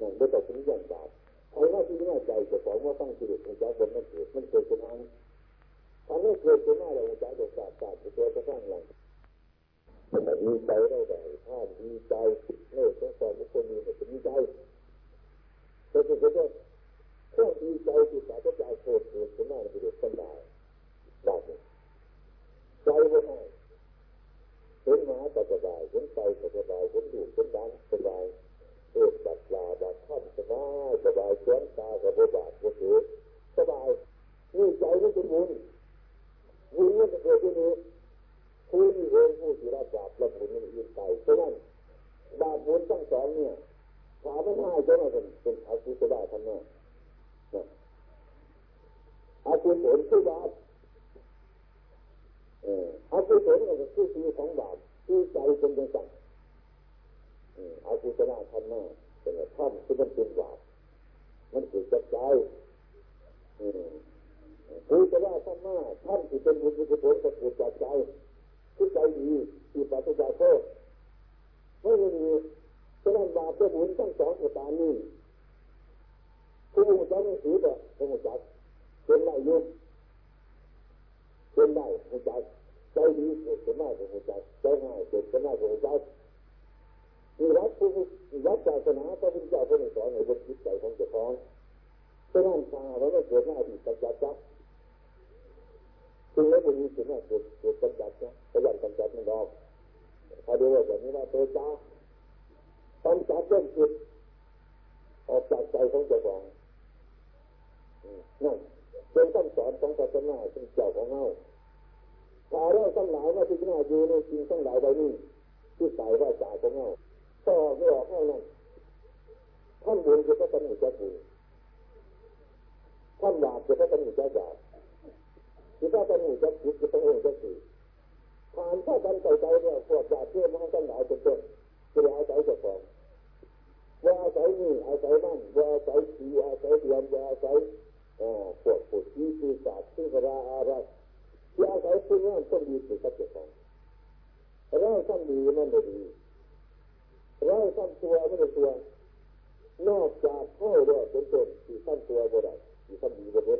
นั่นไม่ต้องถึงอย่างบาป ใครว่าที่น่าใจจะสอนว่าต้องสิริหูจักบอลไม่เกิดมันเกิดที่ไหนถ้าไม่เกิดที่ไหนเราหูจักจะศาสตร์ศาสตร์ตัวจะสร้างหลังมันดีใจได้แต่ถ้าดีใจเลิกต้องสอนทุกคนมีแต่ดีใจแต่ถึงจะแค่ดีใจที่สาธใจโกรธโกรธขึ้นมาเป็นเด็กสบายได้ใจว่าไงเห็นหมาก็สบายเห็นใจก็สบายเห็นดูเห็นดังสบาย เอ็ดบัดลาบัดข้ามสบายสบายเชื้อตากับบาดก็ถือสบายนี่ใจนี่เป็นบุญบุญนี่มันเกิดที่นี้ผู้ที่เองผู้ที่รับบาปและบุญมันยิ่งไปฉะนั้นบาปบุญทั้งสองเนี่ยถามไม่ได้จะมาเป็นเป็นอาชีพได้ทำไงอาชีพผลคือบาปอาชีพผลก็คือคือของบาปคือใจเป็นยังไง เอาชีพได้ทำไงเป็นท่านที่มันเป็นบาปมันคือจับใจคือจาระได้ทำไงท่านที่เป็นบุญกุศลก็คือจับใจที่ใจดีที่ปราศจากโทษไม่มีฉะนั้นบาปและบุญทั้งสองประการนี้ผู้มุจักไม่ถือแต่ผู้มุจักเป็นได้ยุ่งเป็นได้มุจักใจดีเกิดขึ้นมาเป็นมุจักใจง่ายเกิดขึ้นมาเป็นมุจัก มีรักผู้รักศาสนาพระพุทธเจ้าพระองค์สอนให้บนจิตใจของเจ้าของฉะนั้นชาเราไม่เกิดหน้าที่จัจักจักคือแล้วมันมีสิ่งนั้นเกิดเกิดกำจัดนะพยายามกำจัดมันออกถ้าดูว่าแบบนี้ว่าเตจ้ากำจัดเรื่องจิตออกจากใจของเจ้าของนั่นเป็นคำสอนของศาสนาเป็นเจ้าของเงาถ้าเราทั้งหลายมาพิจารณาอยู่ในสิ่งทั้งหลายใบนี้ที่ใส่ว่าจ่าของเงา ก็ไม่ออกเท่านั้นท่านบุญจะต้องมีเจ้าบุญท่านบาปจะต้องมีเจ้าบาปที่ถ้าเป็นหมู่จะคิดจะเป็นเองจะสื่อผ่านถ้ากันใจใจเนี่ยพวกญาติเพื่อนมากันหลายเป็นต้นจะอาศัยจะฟ้องว่าอาศัยนี่อาศัยนั่นว่าอาศัยสีอาศัยเดียนว่าอาศัยพวกผู้ที่ปีศาจที่กระอะไรที่อาศัยผู้นั้นต้องดีสุดกับเจ้าของเราต้องดีมันไม่ดี ราต้องตัวไม่ได้ตัวนอกจากเข้าด้วเป็นต้นที่ขั้นตัวบ่ได้ที่ขั้นดีบ่ได้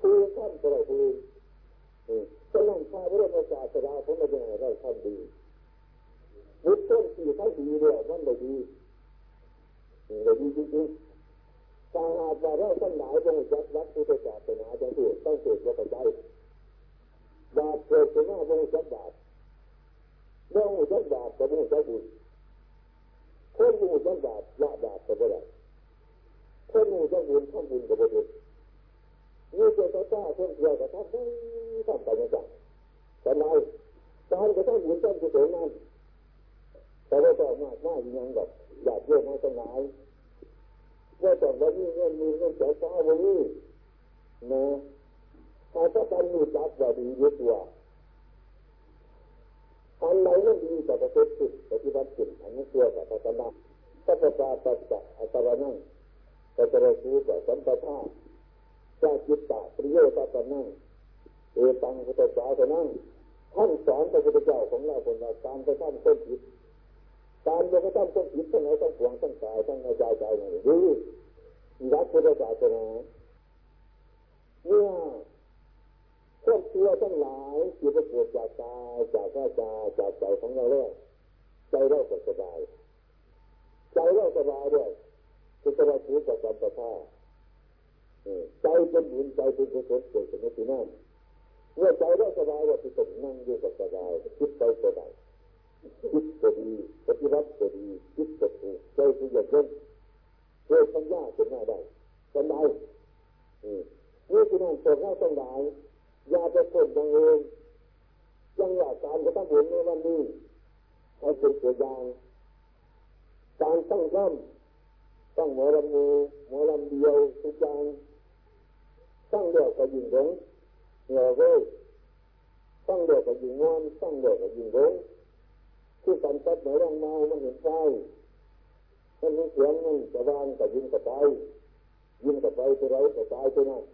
คือท่านก็ได้คือฉะนั้นข้าพระพุทธศาสนาของเราอย่างไรท่านดีมุดต้นที่ท่านดีเนี่ยมันได้ดีได้ดีจริงๆถ้าหากว่าเราท่านหลายจงจัดรักพุทธศาสนาจังถูกต้องเกิดว่าใจบาปเกิดขึ้นมาบงจัดบาปเรื่องจัดบาปกับบงจัดบุญ คนบงจัดบาปละบาปก็ไม่ได้คนบงจัดบุญทำบุญก็ไม่ได้นี่เป็นพระเจ้าเพื่อนเดียวกับท่านได้ทำไปยังไงแต่ไหนการกระทำบุญต้นกุศลนั้นแต่ว่าต่อมากมากยังแบบอยากเยอะมากสนายว่าแต่วันนี้เงินมีเงินเสียฟ้าวันนี้นะถ้าถ้าการมีจักว่าดีเยอะกว่า อันไหนไม่ดีแต่ประพฤติผิดปฏิบัติผิดอันนี้ตัวกับพัฒนาถ้าประกาศตัดจักอัตรานั่งก็จะได้รู้ว่าสัมปทาจะจิตตะปริโยตะนั่งเอตังพุทธศาสนาท่านสอนพระพุทธเจ้าของเราคนเราการกระทำต้นผิดการกระทำต้นผิดทั้งไหนทั้งหวงทั้งกายทั้งใจใจนี่ดีรักพุทธศาสนาเนี่ย ครอบครัวทั้งหลายที่ประกอบจากกายจากวาจาจากใจของเราแล้วใจเราก็สบายใจเราสบายด้วยคือสบายคือกับสัมปทาใจเป็นบุญใจเป็นกุศลเกิดขึ้นที่นั่นเมื่อใจได้สบายว่าที่ตนนั่งอยู่กับสบายคิดไปสบายคิดก็ดีปฏิบัติก็ดีคิดก็ถูกใจคืออย่างเช่นเกิดปัญญาเป็นหน้าได้สบายนี่คือนั่นส่งให้ต้องได้ อย่าไปคนอย่างอื่นยังอยากการจะต้องบุญในวันนี้ให้เป็นตัวอย่างการตั้งร่ำตั้งหมอลำมูหมอลำเดียวทุกอย่างตั้งเดียวกับยิงร้งเหงื่อเว้ยตั้งเดียวกับยิงงอนตั้งเดียวกับยิงร้งที่การตัดหมอลำเมามันเห็นไฟมันมีเสียงมันจะวางกับยิงกับไปยิงกับไปไปไรกับตาไปนั่น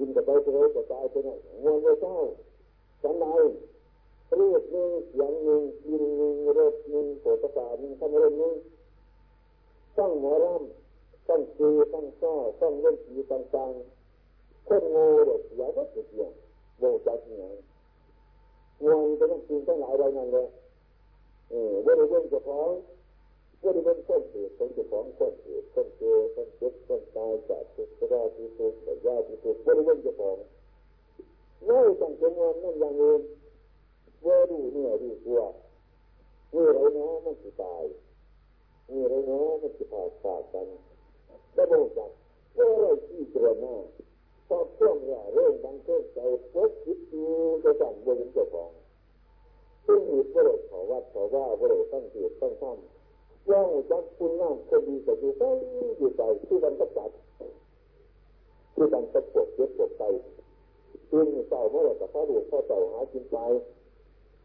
ยิงกับไปไปไรกับตายไปนั่นงวนเลยเจ้าสันใดรูปหนึ่งเสียงหนึ่งยินหนึ่งรถหนึ่งโผล่ประสาทหนึ่งทำเรื่องหนึ่งต้องหมอร่ำต้องซีต้องซ้อต้องเล่นสีต่างๆคนง่เด็กอย่าก็ติดอย่างโง่จัดอย่างงวนจะต้องซีต้องหลายใบนั่นเลยเออว่าได้เรื่องจะฟ้อง ว่าด้เป็นคนเสียคนจะฟ้องคนเสียคนเจอคนเจ็บคนตายจากทุกข์ก็ได้ที่ทุกข์แต่ยาที่ทุกข์ว่าได้เรื่องน้องไม่ต้องเป็นงานนั่นอย่างอื่นว่าดูเหนื่อยดูกลัวนี่ไรนะมันจะตายนี่ไรนะมันจะผ่าขาดกันแล้วบอกจักว่าอะไรที่ตัวหน้าพอช่วงเนี่ยเรื่องดังเกิดใจพบคิดดูจะสั่งบนเจ้าของซึ่งมีประโยชน์ขอวัดขอว่าประโยชน์ตั้งเกียรติตั้งท่าน ย่างจักคุณงามคนดีแต่อยู่ใกล้อยู่ใจที่มันก็จัดที่มันก็ปวดเจ็บปวดใจตื่นเจ้าเมื่อไหร่แต่พระหลวงพ่อเจ้าหากินไป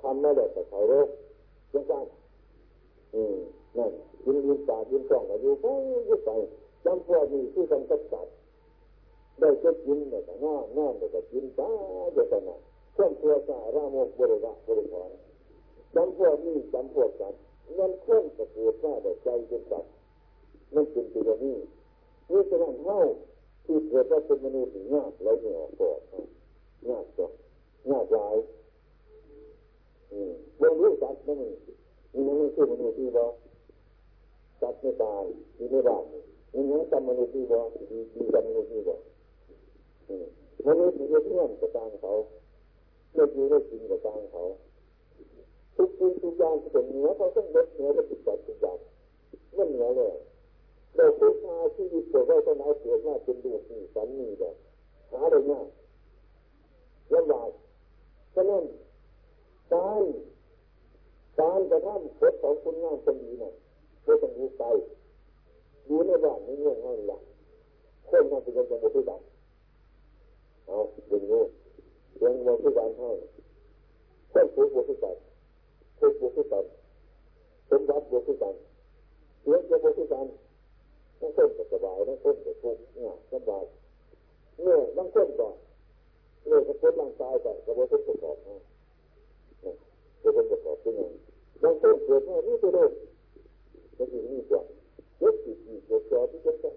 ทำไม่ได้แต่เขาโรคยังไงอืมนั่นยินยินตายินกล่องก็อายุก็ยิ่ไปจำพวกนี้ที่มันก็จัดได้ก็กินแต่หน้าหน้าแต่กินจ้าเดียวกันนะเครื่องตัวสาระโมกบริวารบริวารจำพวกนี้จำพวกกัน นั่นครื่องตะเกียบว่าแต่ใจเป็นจัดนั่นเป็นตัวนี้นี่ฉะนั้นเท่าที่เกิดว่าเป็นมนุษย์ยากแล้วเนี่ยออกก่อนยากจ้ะยากหลายเรื่องรู้จักนั่นนี่มันไม่ใช่มนุษย์ที่บอกจัดไม่ตายที่ไม่ได้นี่ยังจำมนุษย์ที่บอกดีดีจำมนุษย์ที่บอกมนุษย์ที่เพื่อนกับตางเขาไม่ดีไม่จริงกับตางเขา ทุกสิ่งทุกอย่างที่เป็นเหนือเขาต้องลดเหนือและติดจัดทุกอย่างนั่นเหนือเลยเราผู้ชายที่มีตัวเราต้องเอาเสียหน้าเป็นดูนี่สันนี่แบบหาได้ง่ายลำบากฉะนั้นการการกระทำพจของคุณงามคนดีน่ะไม่ต้องดูไปดูในบ้านนี่เงี้ยง่ายละคนมันเป็นคนจะบุกดันเอาดึงงูเลี้ยงวัวที่การให้คนผูกวัวที่กั นผูกวัวที่กันเป็นวัดวัวที่กันเลี้ยงจะวัวที่กันต้องต้นก็สบายต้องต้นก็ทุกข์เนี่ยสบายเนี่ยต้องต้นก่อนเนี่ยก็ต้นร่างกายก่อนก็วัวที่ประกอบนะจะเป็นประกอบขึ้นมาบางคนเกิดมานี่ตัวเดิมก็คือนี่กว่าเด็กที่ที่เกิดจอที่เกิดจาก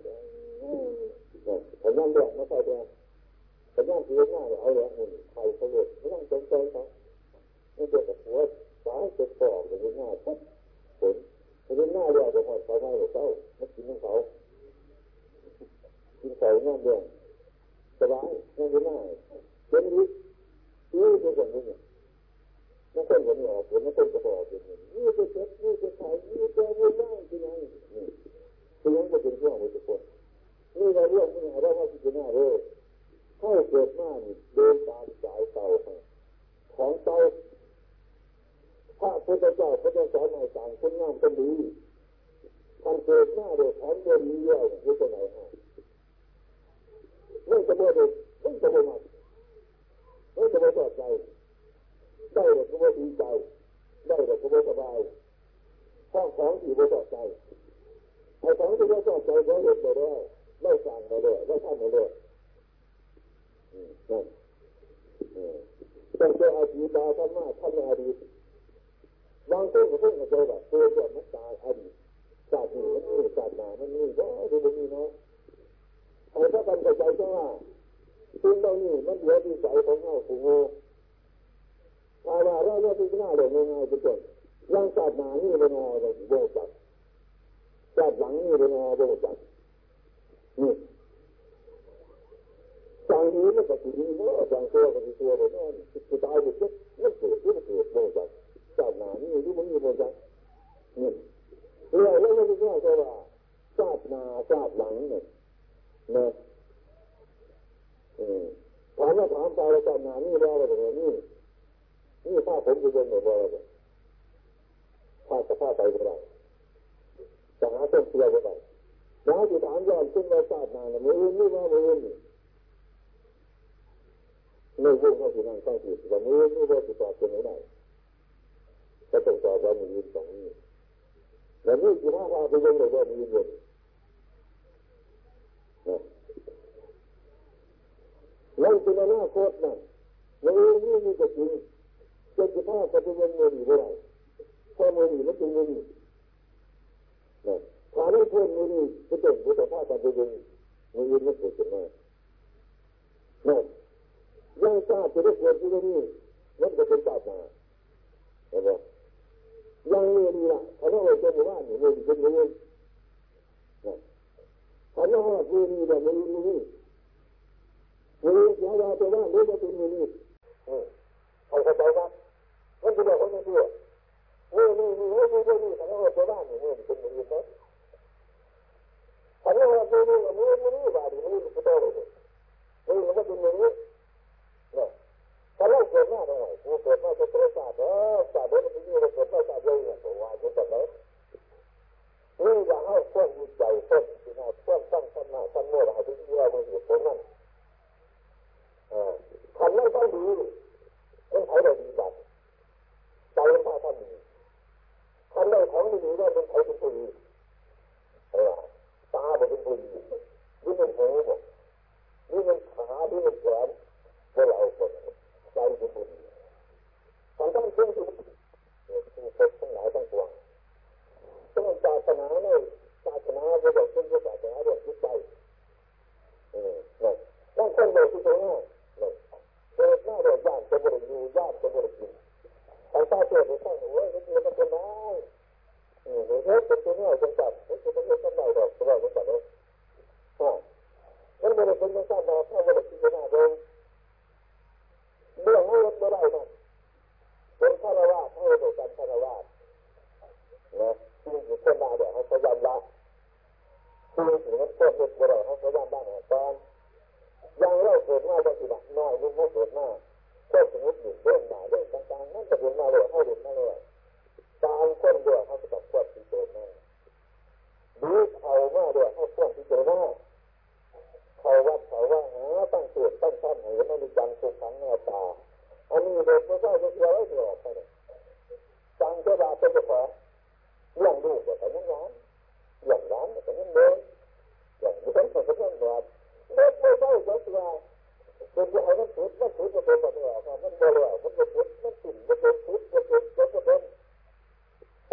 ผลงานเรื่องไม่ใช่เรื่องผลงานที่เรื่องเอาเรื่องหนึ่งใครเขาเลยไม่ต้องสนใจเขาไม่เกิดกับหัว สายเกิดปอกหรือหน้าปุ๊บผลเรื่องหน้าเรื่องของเขาไม่หรอกเขาไม่กินของเขากินเขางานเรื่องสบายงานเรื่องหน้าเป็นวิธีที่เป็นอย่างนี้ไม่ต้นผมออกผมไม่ต้นก็บอกเป็นนี่จะเจ็บนี่จะขายนี่จะวุ่นวายที่ไหนนี่คือยังจะเป็นเรื่องของทุกคนนี่เราเรื่องนี้เราว่าที่หน้าเลยถ้าเกิดหน้านี่เดินตามสายเตาของเตา พระพุทธเจ้าพระเจ้าสอนในต่างคนงามคนดีท่านเกิดหน้าเด็กของเดินเยี่ยวที่จะไหนฮะไม่จะโมเด็กไม่จะโมมาไม่จะโมต่อใจได้แต่ก็ว่ดีใจได้แต่ก็ว่สบายข้าวของที่ว่าชอบใจไอ้ของที่ว่าชอบใจก็เห็นไปแล้วไม่สั่งมาเลยไม่ทำมาเลยนั่นต้องเจออาชีพมาทำมาทำในอดีต บางคนก็เพิ่งมาเจอแบบตัวแบบมันตายอดีตศาสตร์นี้มันนี่ศาสตร์นามันนี่ก็ดูมันนี่เนาะไอ้ถ้ากันใจใช่ว่าสิ่งเหล่านี้มันเหลือที่ใจของเราผู้โง่ถ้าว่าเราเลือกที่หน้าเลยง่ายๆจะจบยังศาสตร์นานี่เป็นงอเลยโบจักศาสตร์หลังนี่เป็นงอโบจักนี่จางนี้มันก็คือดีเนาะจางตัวก็คือตัวแบบนั้นคือตายไปเจ็บมันเกิดที่มันเกิดโบจัก ศาหนานี่ที่มันอยู่บนจังนี่เราเราไม่ได้ก็ว่าชาบหนาชาบหลังเนี่ยนะถามว่าถามไาแล้วชาตินานี่ว่าอะไรแบบนี้นี่ถ้าผมอยู่บนหนึ่งว่าอะไรถ้าจะฆ่าไปก็ได้จะหาต้นเสือก็ได้นะวยู่ถามยอนขึ้นมาชาบหนาเนี่ยไมือนี่ว่ามือนี่ไม่รู้เขาที่นั่นตั้งจิตว่ามือนี่ว่าจิตใจเป็นยัไง ก็ต้องตอบว่ามืออื่ตรงนี้แล้วนี่คือถ้าพาไปยังไงว่ามืออื่นนั่นเป็นอนาคตนะมืออื่นนี่มีแต่จริงจะจะพาไปยังไงไม่ได้พอมืออื่นมันเป็นมืออื่นนะถ้าไม่เพื่อนมือนี่ก็ต้องบุตรภาพการเป็นมืออื่นไม่เกิดขึ้นมานี่ยยังทราบจะได้เกิดที่นี่นั่นก็เป็นบาปมาเห็นไหม ยังเรียนละถ้าเราจะบอกว่าหนูเรียนเป็นเรียนนะถ้าเราเรียนแบบมือนี่มืออย่าว่าแต่ว่าเรียนเป็นมือนี่เอาเข้าใจครับมันจะบอกคนไม่เชื่อมือนี่มือนี่มือนี่ถ้าเราจะว่าหนูเรียนเป็นมือนี่นะอันนี้เราดูนี่มือมือบาดีมือก็ต้องมือมันก็เป็นมือเนี่ย ถ้าเราเกิดหน้าตรงไหนกูเกิดหน้าจะเกิดศาสตร์เออศาสตร์มันเป็นยังไงเกิดหน้าศาสตร์ยังไงผมว่าจะแบบนี้นี่อยากให้คนมีใจคนที่น่าคนตั้งตั้งหน้าตั้งโม่ให้ถึงที่เราเป็นเหตุผลนั่นอ่าทำไม่ต้องดีต้องใช้ได้ดีแบบใจมันพาทำดีทำได้ของดีๆได้เป็นใช้เป็นตัวดีเออตาเป็นผู้ดีนี่เป็นหูบอกนี่เป็นขานี่เป็นแขนพวกเราคน ใจเป็นผู้ดีทำทั้งเรื่องที่ที่พบทั้งหลายทั้งปวงต้องศาสนาเนี่ยศาสนาเราบอกเป็นศาสนาเรื่องจิตใจเออเนี่ยนั่นคนเดียวที่ตรงนี้เนี่ยเกิดหน้าเดือดญาติจะบริยูญาติจะบริกินทางตาเกิดในข้าหัวนี่มันเป็นได้เออเฮ้ยเป็นตัวนี้จังจับเฮ้ยเป็นตัวนี้จังไหนดอกตัวนี้จังเลยอ่ามันไม่ได้เป็นจังจับดอกถ้าไม่ได้คิดหน้าเดิม เรื่องให้รถไม่ได้นะเป็นฆราวาสให้โดยการฆราวาสนะที่อยู่คนมาเดี๋ยวเขาพยายามละที่ถึงนั้นเพิ่มเล็กบ่ได้เขาพยายามบ้างตอนยังเราเกิดมาจังสิบน้อยยิ่งไม่เกิดมาก็สมมติอยู่เรื่องหนาเรื่องต่างๆนั่นจะเห็นมาเลยให้เห็นมาเลยตามคนเดียวเขาจะกับควบที่เจอหน้าดูเขามาเดียวเขาควบที่เจอหน้า เขาวัดเขาว่าหาตั้งเกิดตั้งชั้นให้มันมีจังทุขังหน้าตาอันนี้เด็กไม่ใช่จะเดียวไว้เดียวใช่ไหมจังเจ้าบาเจ้าขอเรื่องลูกแต่ยังร้านอย่างร้านแต่ยังเดินอย่างเดินแต่ยังร้านเด็กไม่ใช่จะเดียวเป็นจะให้มันสุดมันสุดจะเป็นแบบนี้มันมันเบลอมันจะสุดมันติ่มมันจะสุดมันจะมันจะเป็น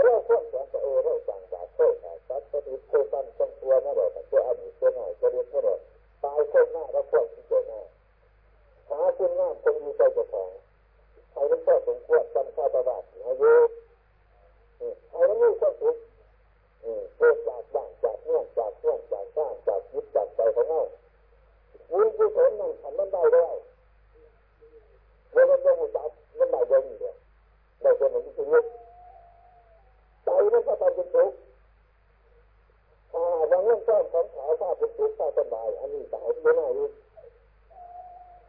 เราควรจะเออเราสั่งจากโซ่ขาดสัตว์ตัวนี้ตั้งตั้งตัวนั่นแหละตัวอันนี้ตัวหน่อยตัวเดียวนั่นแหละ ตายคนหน้าเราควรที่จะหน้าหาคุณหน้าคงมีใจจะของใครนั้นก็สมควรจำชาตบาทอายุใครนั้นมีความสุขเกิดจากบ้านจากเนื่องจากเนื่องจากสร้างจากยึดจากใจของเราบุญกุศลนั่นทำมันได้ด้วยเมื่อมันได้หุ่นจักมันได้ยังอยู่เนี่ยได้คนหนึ่งที่ชีวิตใจมันก็ทำเป็นทุกข์ อ่าบางเรื่องต้นของขาวถ้าเป็นทุกข์ถ้าสบายอันนี้สายไม่น่าอยู่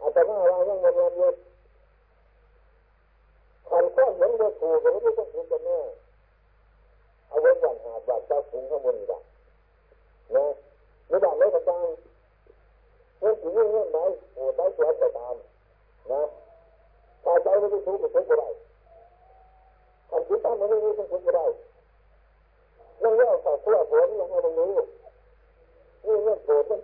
อาจจะว่าเรายังเงินเงินขันข้อนเหมือนจะถูกแต่ไม่ต้องถูกกันแน่เอาไว้วันหาบาดเจ้าถุงข้างบนนี่แหละนะไม่ได้ไม่ต่างเงื่อนถึงเงื่อนไหนโอ้ได้สวนก็ตามนะถ้าใจไม่ได้ทุกข์ก็ทุกข์ก็ได้ทำจิตตั้งมันไม่ได้ทุกข์ก็ได้ เรื่องเล่าต่อตัวผมยังไม่รู้นี่เรื่องโกรธเรื่อง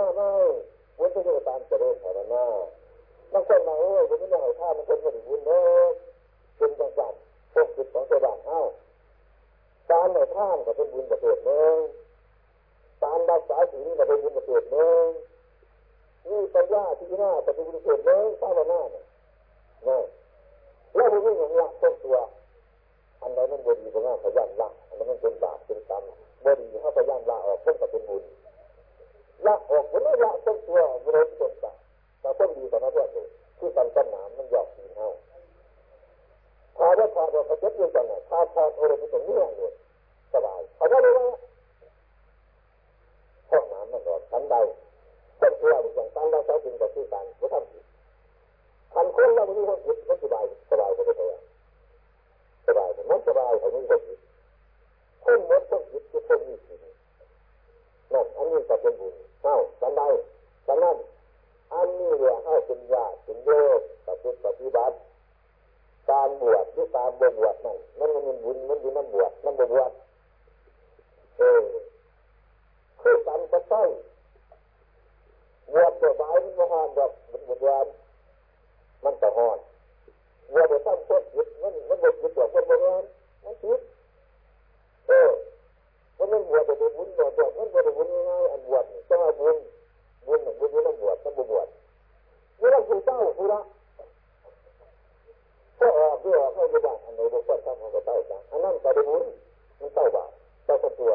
ท่าไมไม่บุญจะเป็นการเจริญภาวนาบางคนมาโอ้ยบุญไม่ให้ท่ามันเป็นผลบุญเนอะเป็นจังจัดพวกจิตของตัวบ้านเอ้าการในท่านก็เป็นบุญประเภทหนึ่งการรักษาศีลก็เป็นบุญประเกิดเนึ่งนี่ปัญญาที่หน้าแต่เป็นบุญประเกิดเนึ่งข้าวนาเนี่ยนะแล้วบุญนี่อย่างละต้นตัวอันใดมันบุญก็ง่ายพยายามละอันนั้นมันเป็นบาปเป็นกรรมบุญเขาพยายามละออกเพิ่มกับเป็นบุญ ละออกบุญไม่ละต้นตัวบุญเป็นต้นตาแต่ต้นดีกว่านั้นด้วยที่สันต้นหนามมันหยอกสีเท่าพาได้พาเราเขาเจ็บอยู่จังไงพาพาโอ้ยมันตรงนี้เลยสบายเขาได้เลยว่าห้องน้ำมันร้อดทันใดต้นตัวอย่างตั้งเราใช้จริงกับที่การไม่ทำผิดทันคนเราไม่มีความผิดมันสบายสบายไปเลยสบายมันสบายเขาไม่มีความผิดคนหมดความผิดคือคนมีผิด นั่นอันนี้ก็เป็นบุญเอ้าทันใดทันนั้นอันนี้เรียกให้เป็นญาติเป็นโยมปฏิบัติการบวชหรือการบวชนั่นมันมันบุญมันอยู่น้ำบวชน้ำบวชเออคือการกระใช้บวชตัวไม้มันมาหอนแบบมันบวชมันต่อหอนบวชตัวตั้งต้นจิตมันมันบวชจิตตัวคนบวชมันจิตเออ มันมันบวชแตัวบุญบวชตัวมันบวชบุญง่ายอันบวชต้องเอาบุญบุญหนึ่งบุญอยู่น้ำบวชต้องบวชนี่เราคือเจ้าคือละก็ออกด้วยออกเข้าอยู่บ้านอันไหนบุคคลทำของกระเต้าจังอันนั้นก็ได้บุญมันเต้าบาปเต้าคนตัว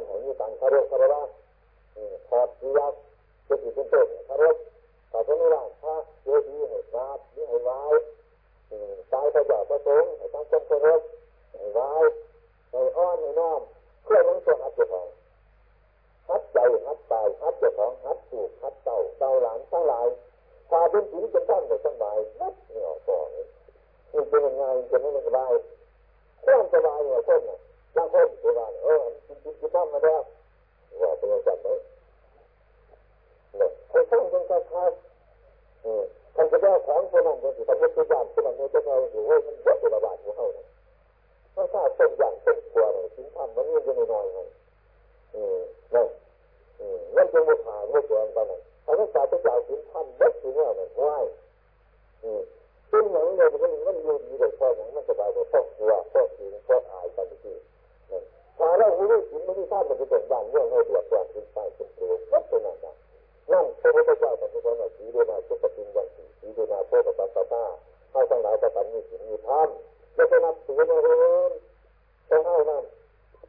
งของนี้ต่างคารวคารวะถอดจีวัตจะถือเป็นต้นคารวะแต่ตรงนี้ว่าพระเยดีให้ราบนี่ให้ไว้ตายพระเจ้าพระสงฆ์ให้ตั้งต้นคารวะให้ไว้ให้อ้อนให้น้อมเพื่อน้องตัวอัตเจ้าของฮัดใจฮัดตายฮัดเจ้าของฮัดถูกฮัดเต่าเต่าหลานทั้งหลายพาเป็นผีเป็นท่านเลยสบายนัดเหนี่ยวก่อนมันเป็นยังไงจะไม่สบายความสบายเนี่ยคนน่ะ บางคนสบายเออกินกินกินข้าวมาแล้วว่าเป็นยังไหมเนี่ยคนสร้างเป็นคล้ายๆอืมท่านก็ได้ของคนนั้นคนที่ทำให้ตัวอย่างคนนั้นจะเอาอยู่ว่ามันวัดระบาดของเขาเนี่ยเพราะถ้าต้นอย่างต้นกลัวเนี่ยทิ้งทำมันยังจะน้อยๆมันอืมนั่นอืมนั่นจึงมุขานไม่ควรตอนนั้นถ้าไม่จ่ายตัวอย่างทิ้งทำวัดถึงว่ามันง่ายอืมเป็นอย่างนี้มันมันอยู่ดีเลยพออย่างมันสบายเลยพอกลัวพอกจริงพอกอายกันที่ ถ้าเราไม่ได้กินไม่ได้ทานมันจะเป็นบ้านเรื่องให้เดือดร้อนขึ้นไปขึ้นตัววัดเป็นนั่นนะนั่นพระพุทธเจ้าตรัสว่าสีเดนาสุปฏิวันสีสีเดนาโพธิปัสสะให้ทั้งหลายประกันมีศีลมีธรรมจะไปนับถือมาเรื่อยจะให้นั่น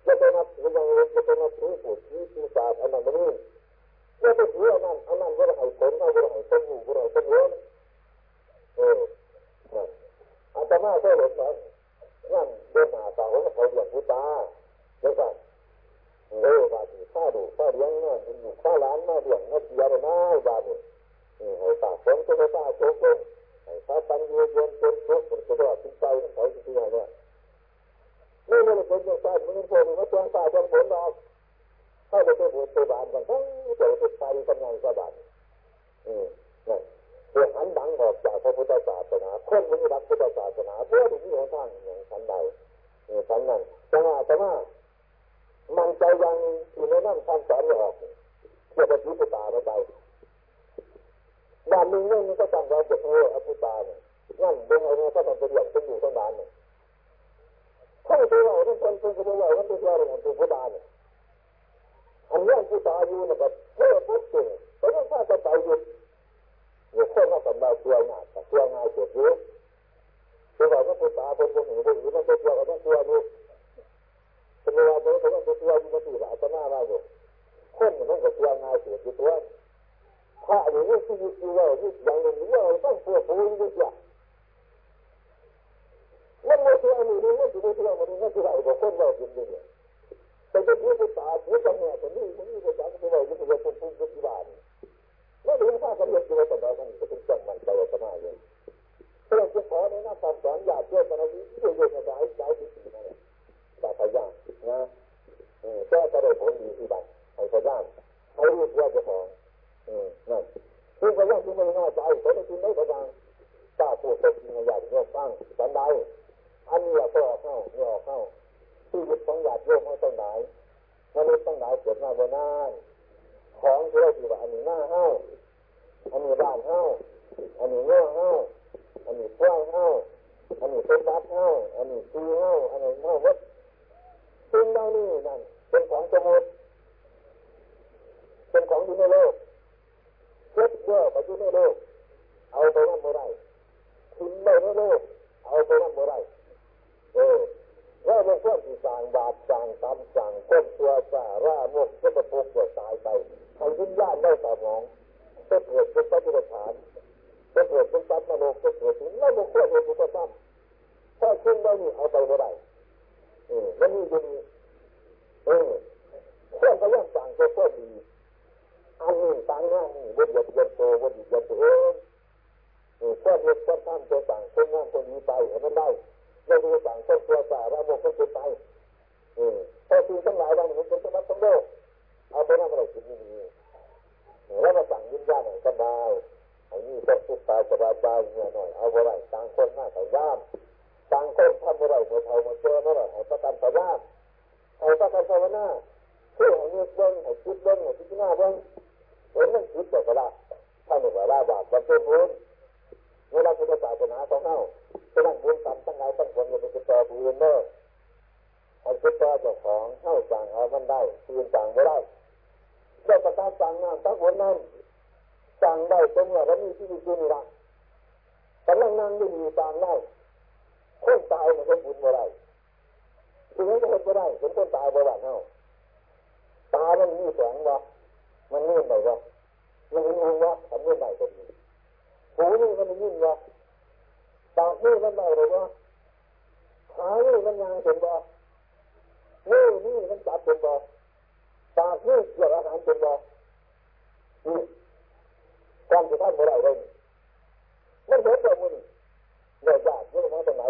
จะไปนับถืออย่างอื่นจะไปนับถือผู้ชี้ปีศาจอันนั้นนี่จะไปถืออันนั้นอันนั้นก็ได้ผลก็ได้ผลอยู่ก็ได้ผลเงินเอออาตมาก็เห็นว่า นั่นเดินหาตาของเขาอย่างพุตาเดี๋ยวก่อนเออบาดีข้าดูข้าเลี้ยงนะอยู่ข้าร้านมาเลี้ยงมาเสียเลยนะบาดีเอให้ฝาฝนก็ไม่ฝาโชคลงให้ฟ้าตันเย็นเย็นจนทุกข์จะได้ติดใจทั้งเขาที่ไหนเนี่ยนี่ไม่ได้เป็นย่างไรมันเป็นคนมันแจ้งฟ้าแจ้งฝนมาเข้าไปเป็นบุตรบานกันทั้งเจ้าทุกใจกำลังสบายอืมนี่ เรื่องหันดังออกจากพระพุทธศาสนาคนมันรักพุทธศาสนาเพื่อถึงที่ของท่านอย่างฉันใดฉันนั้นแต่ว่าแต่ว่ามันใจยังอยู่ในนั่นท่านสอนออกเพื่อจะพิจารณาไปด้านหนึ่งเนี่ยมันก็สั่งเราจะเอออภิตาเนี่ยนั่นเป็นอะไรก็ต้องเป็นอย่างต้องอยู่ต้องดานเนี่ยถ้าตัวเราต้องเป็นคนตัวเราต้องเป็นเราของตัวผู้ดานเนี่ยอันนี้ผู้ตายอยู่นี่ยแบบเท่ปุ๊บจริงแต่ว่าถ้าจะไปอยู่ ยู่คนมาสำหรับตัวงานแต่ตัวงานเกิดเยอะตัวเราก็ผู้ตาเป็นคนหูเป็นหูมันก็ตัวเราต้องตัวอยู่เป็นเวลาเดินเขาต้องตัวอยู่มาตีหลายตัวหน้าเราอยู่คนมันก็ตัวงานเกิดอยู่ตัวพระอยู่นี่ที่อยู่เรานี่อย่างหนึ่งเราต้องตัวผู้อยู่ด้วยมันไม่ใช่อันนี้มันไม่ใช่เรื่องมันไม่ใช่อะไรคนเราเป็นย่างนี้แต่จะพูดภาษาพูดจังหวะคนนี้คนนี้ภาษาที่เราอยู่ในคนพูดภาษา แล้วเรื่องภาษาเขาเรียกว่าแต่เราต้องจะเป็นจังมันใจสมาอย่างเราจะขอในหน้าความสอนอยากเชื่อมันนี้เยอะๆมาได้ได้ที่สี่นั่นแหละแต่พยายามนะแก้ก็ได้ผลดีที่บ้านให้พยายามให้รู้ว่าจะขอนั่นคือพยายามที่ไม่น่าใจเขาไม่คิดไม่พยายามกล้าพูดต้องจริงอยากเรื่องฟังสันใดอันนี้อยากออเข้าไม่ออกเข้าชีวิตของญาติโยมเขาต้องไหนมนุษย์ต้องไหนเกิดมาบนนั้น ของที่เราถือว่าอันนี้หน้าเฮ้าอันนี้บ้านเฮ้าอันนี้เงื่อเฮ้าอันนี้กล้วยเฮ้าอันนี้เป็นบัตเฮ้าอันนี้ตีเฮ้าอันนี้เฮ้าวัดสิ่งเหล่านี้นั่นเป็นของสมุดเป็นของอยู่ในโลกเช็ดเยอะไปอยู่ในโลกเอาไปนั่นไม่ได้ทิ้งไม่ในโลกเอาไปนั่นไม่ได้ ว่าเป็นพวกที่สั่งบาปสั่งกรรมสั่งก้มตัวสาร่ามกก็ประพกตัวตายไปให้วิญญาณได้สมองก็เกิดเป็นพระพุทธฐานก็เกิดเป็นสัตว์นรกก็เกิดถึงแล้วมันควรเป็นพุทธธรรมถ้าขึ้นได้นี่เอาไปไม่ได้เออมันมีดีเออควรพยายามสั่งก็ควรดีอันนี้ต่างหน้านี่วันหยัดยันโตวันหยัดเองเออควรเรียนควรทำควรสั่งควรงานควรดีไปให้มันได้ เราดูสั่งต้นตัวสาระโมกเป็นไปเออพอสิ่งทั้งหลายเราเห็นเป็นสมบัติทั้งโลกเอาไปนั่งอะไรกินนี่แล้วมาสั่งยินยาหน่อยสบายอันนี้ต้องสุดตายสบายใจเงี้ยหน่อยเอาอะไรต่างคนหน้าแต่ย่ามต่างคนทำอะไรเมื่อเท่ามื่อเจอเมื่อไรเอาประกันแต่ย่ามเอาประกันภาวนาเพื่อให้เงินเบิ้งให้คิดเบิ้งให้คิดหน้าเบิ้งเห็นมันคิดแบบกระดาถ้าหนึ่งว่าบาปมันเป็นบุญเวลาพุทธศาสนาต้องเข้า ฉะนั้นบุญกรรมทั้งหลายทั้งปวงอย่าไปต่อปืนเนอะให้ติดต่อเจ้าของเข้าสั่งเอามันได้คืนสั่งไม่ได้เจ้าประกาศสั่งงานทั้งหมดนั้นสั่งได้จนว่าเรามีชีวิตอยู่นี่ละแต่นั่งนั่งไม่มีสั่งได้คนตายมันก็บุญไม่ได้ถึงนั้นก็เห็นไม่ได้เห็นคนตายบ่ได้เนาตามันมีแสงวะมันมืดไหนวะมันมีวะทำมืดไหนก็ดีหูนี่มันมีวะากนี่มันได้หรือว่าขานี่มันยางเป็นบ่นี่นี่มันจับเป็นบ่ปากนี่เกี่ยวอาหารเป็นบ่นี่การจะทำอะไรเลยมันเห็นแบบนี้เดี๋ยยากเยอะมาตรงไหน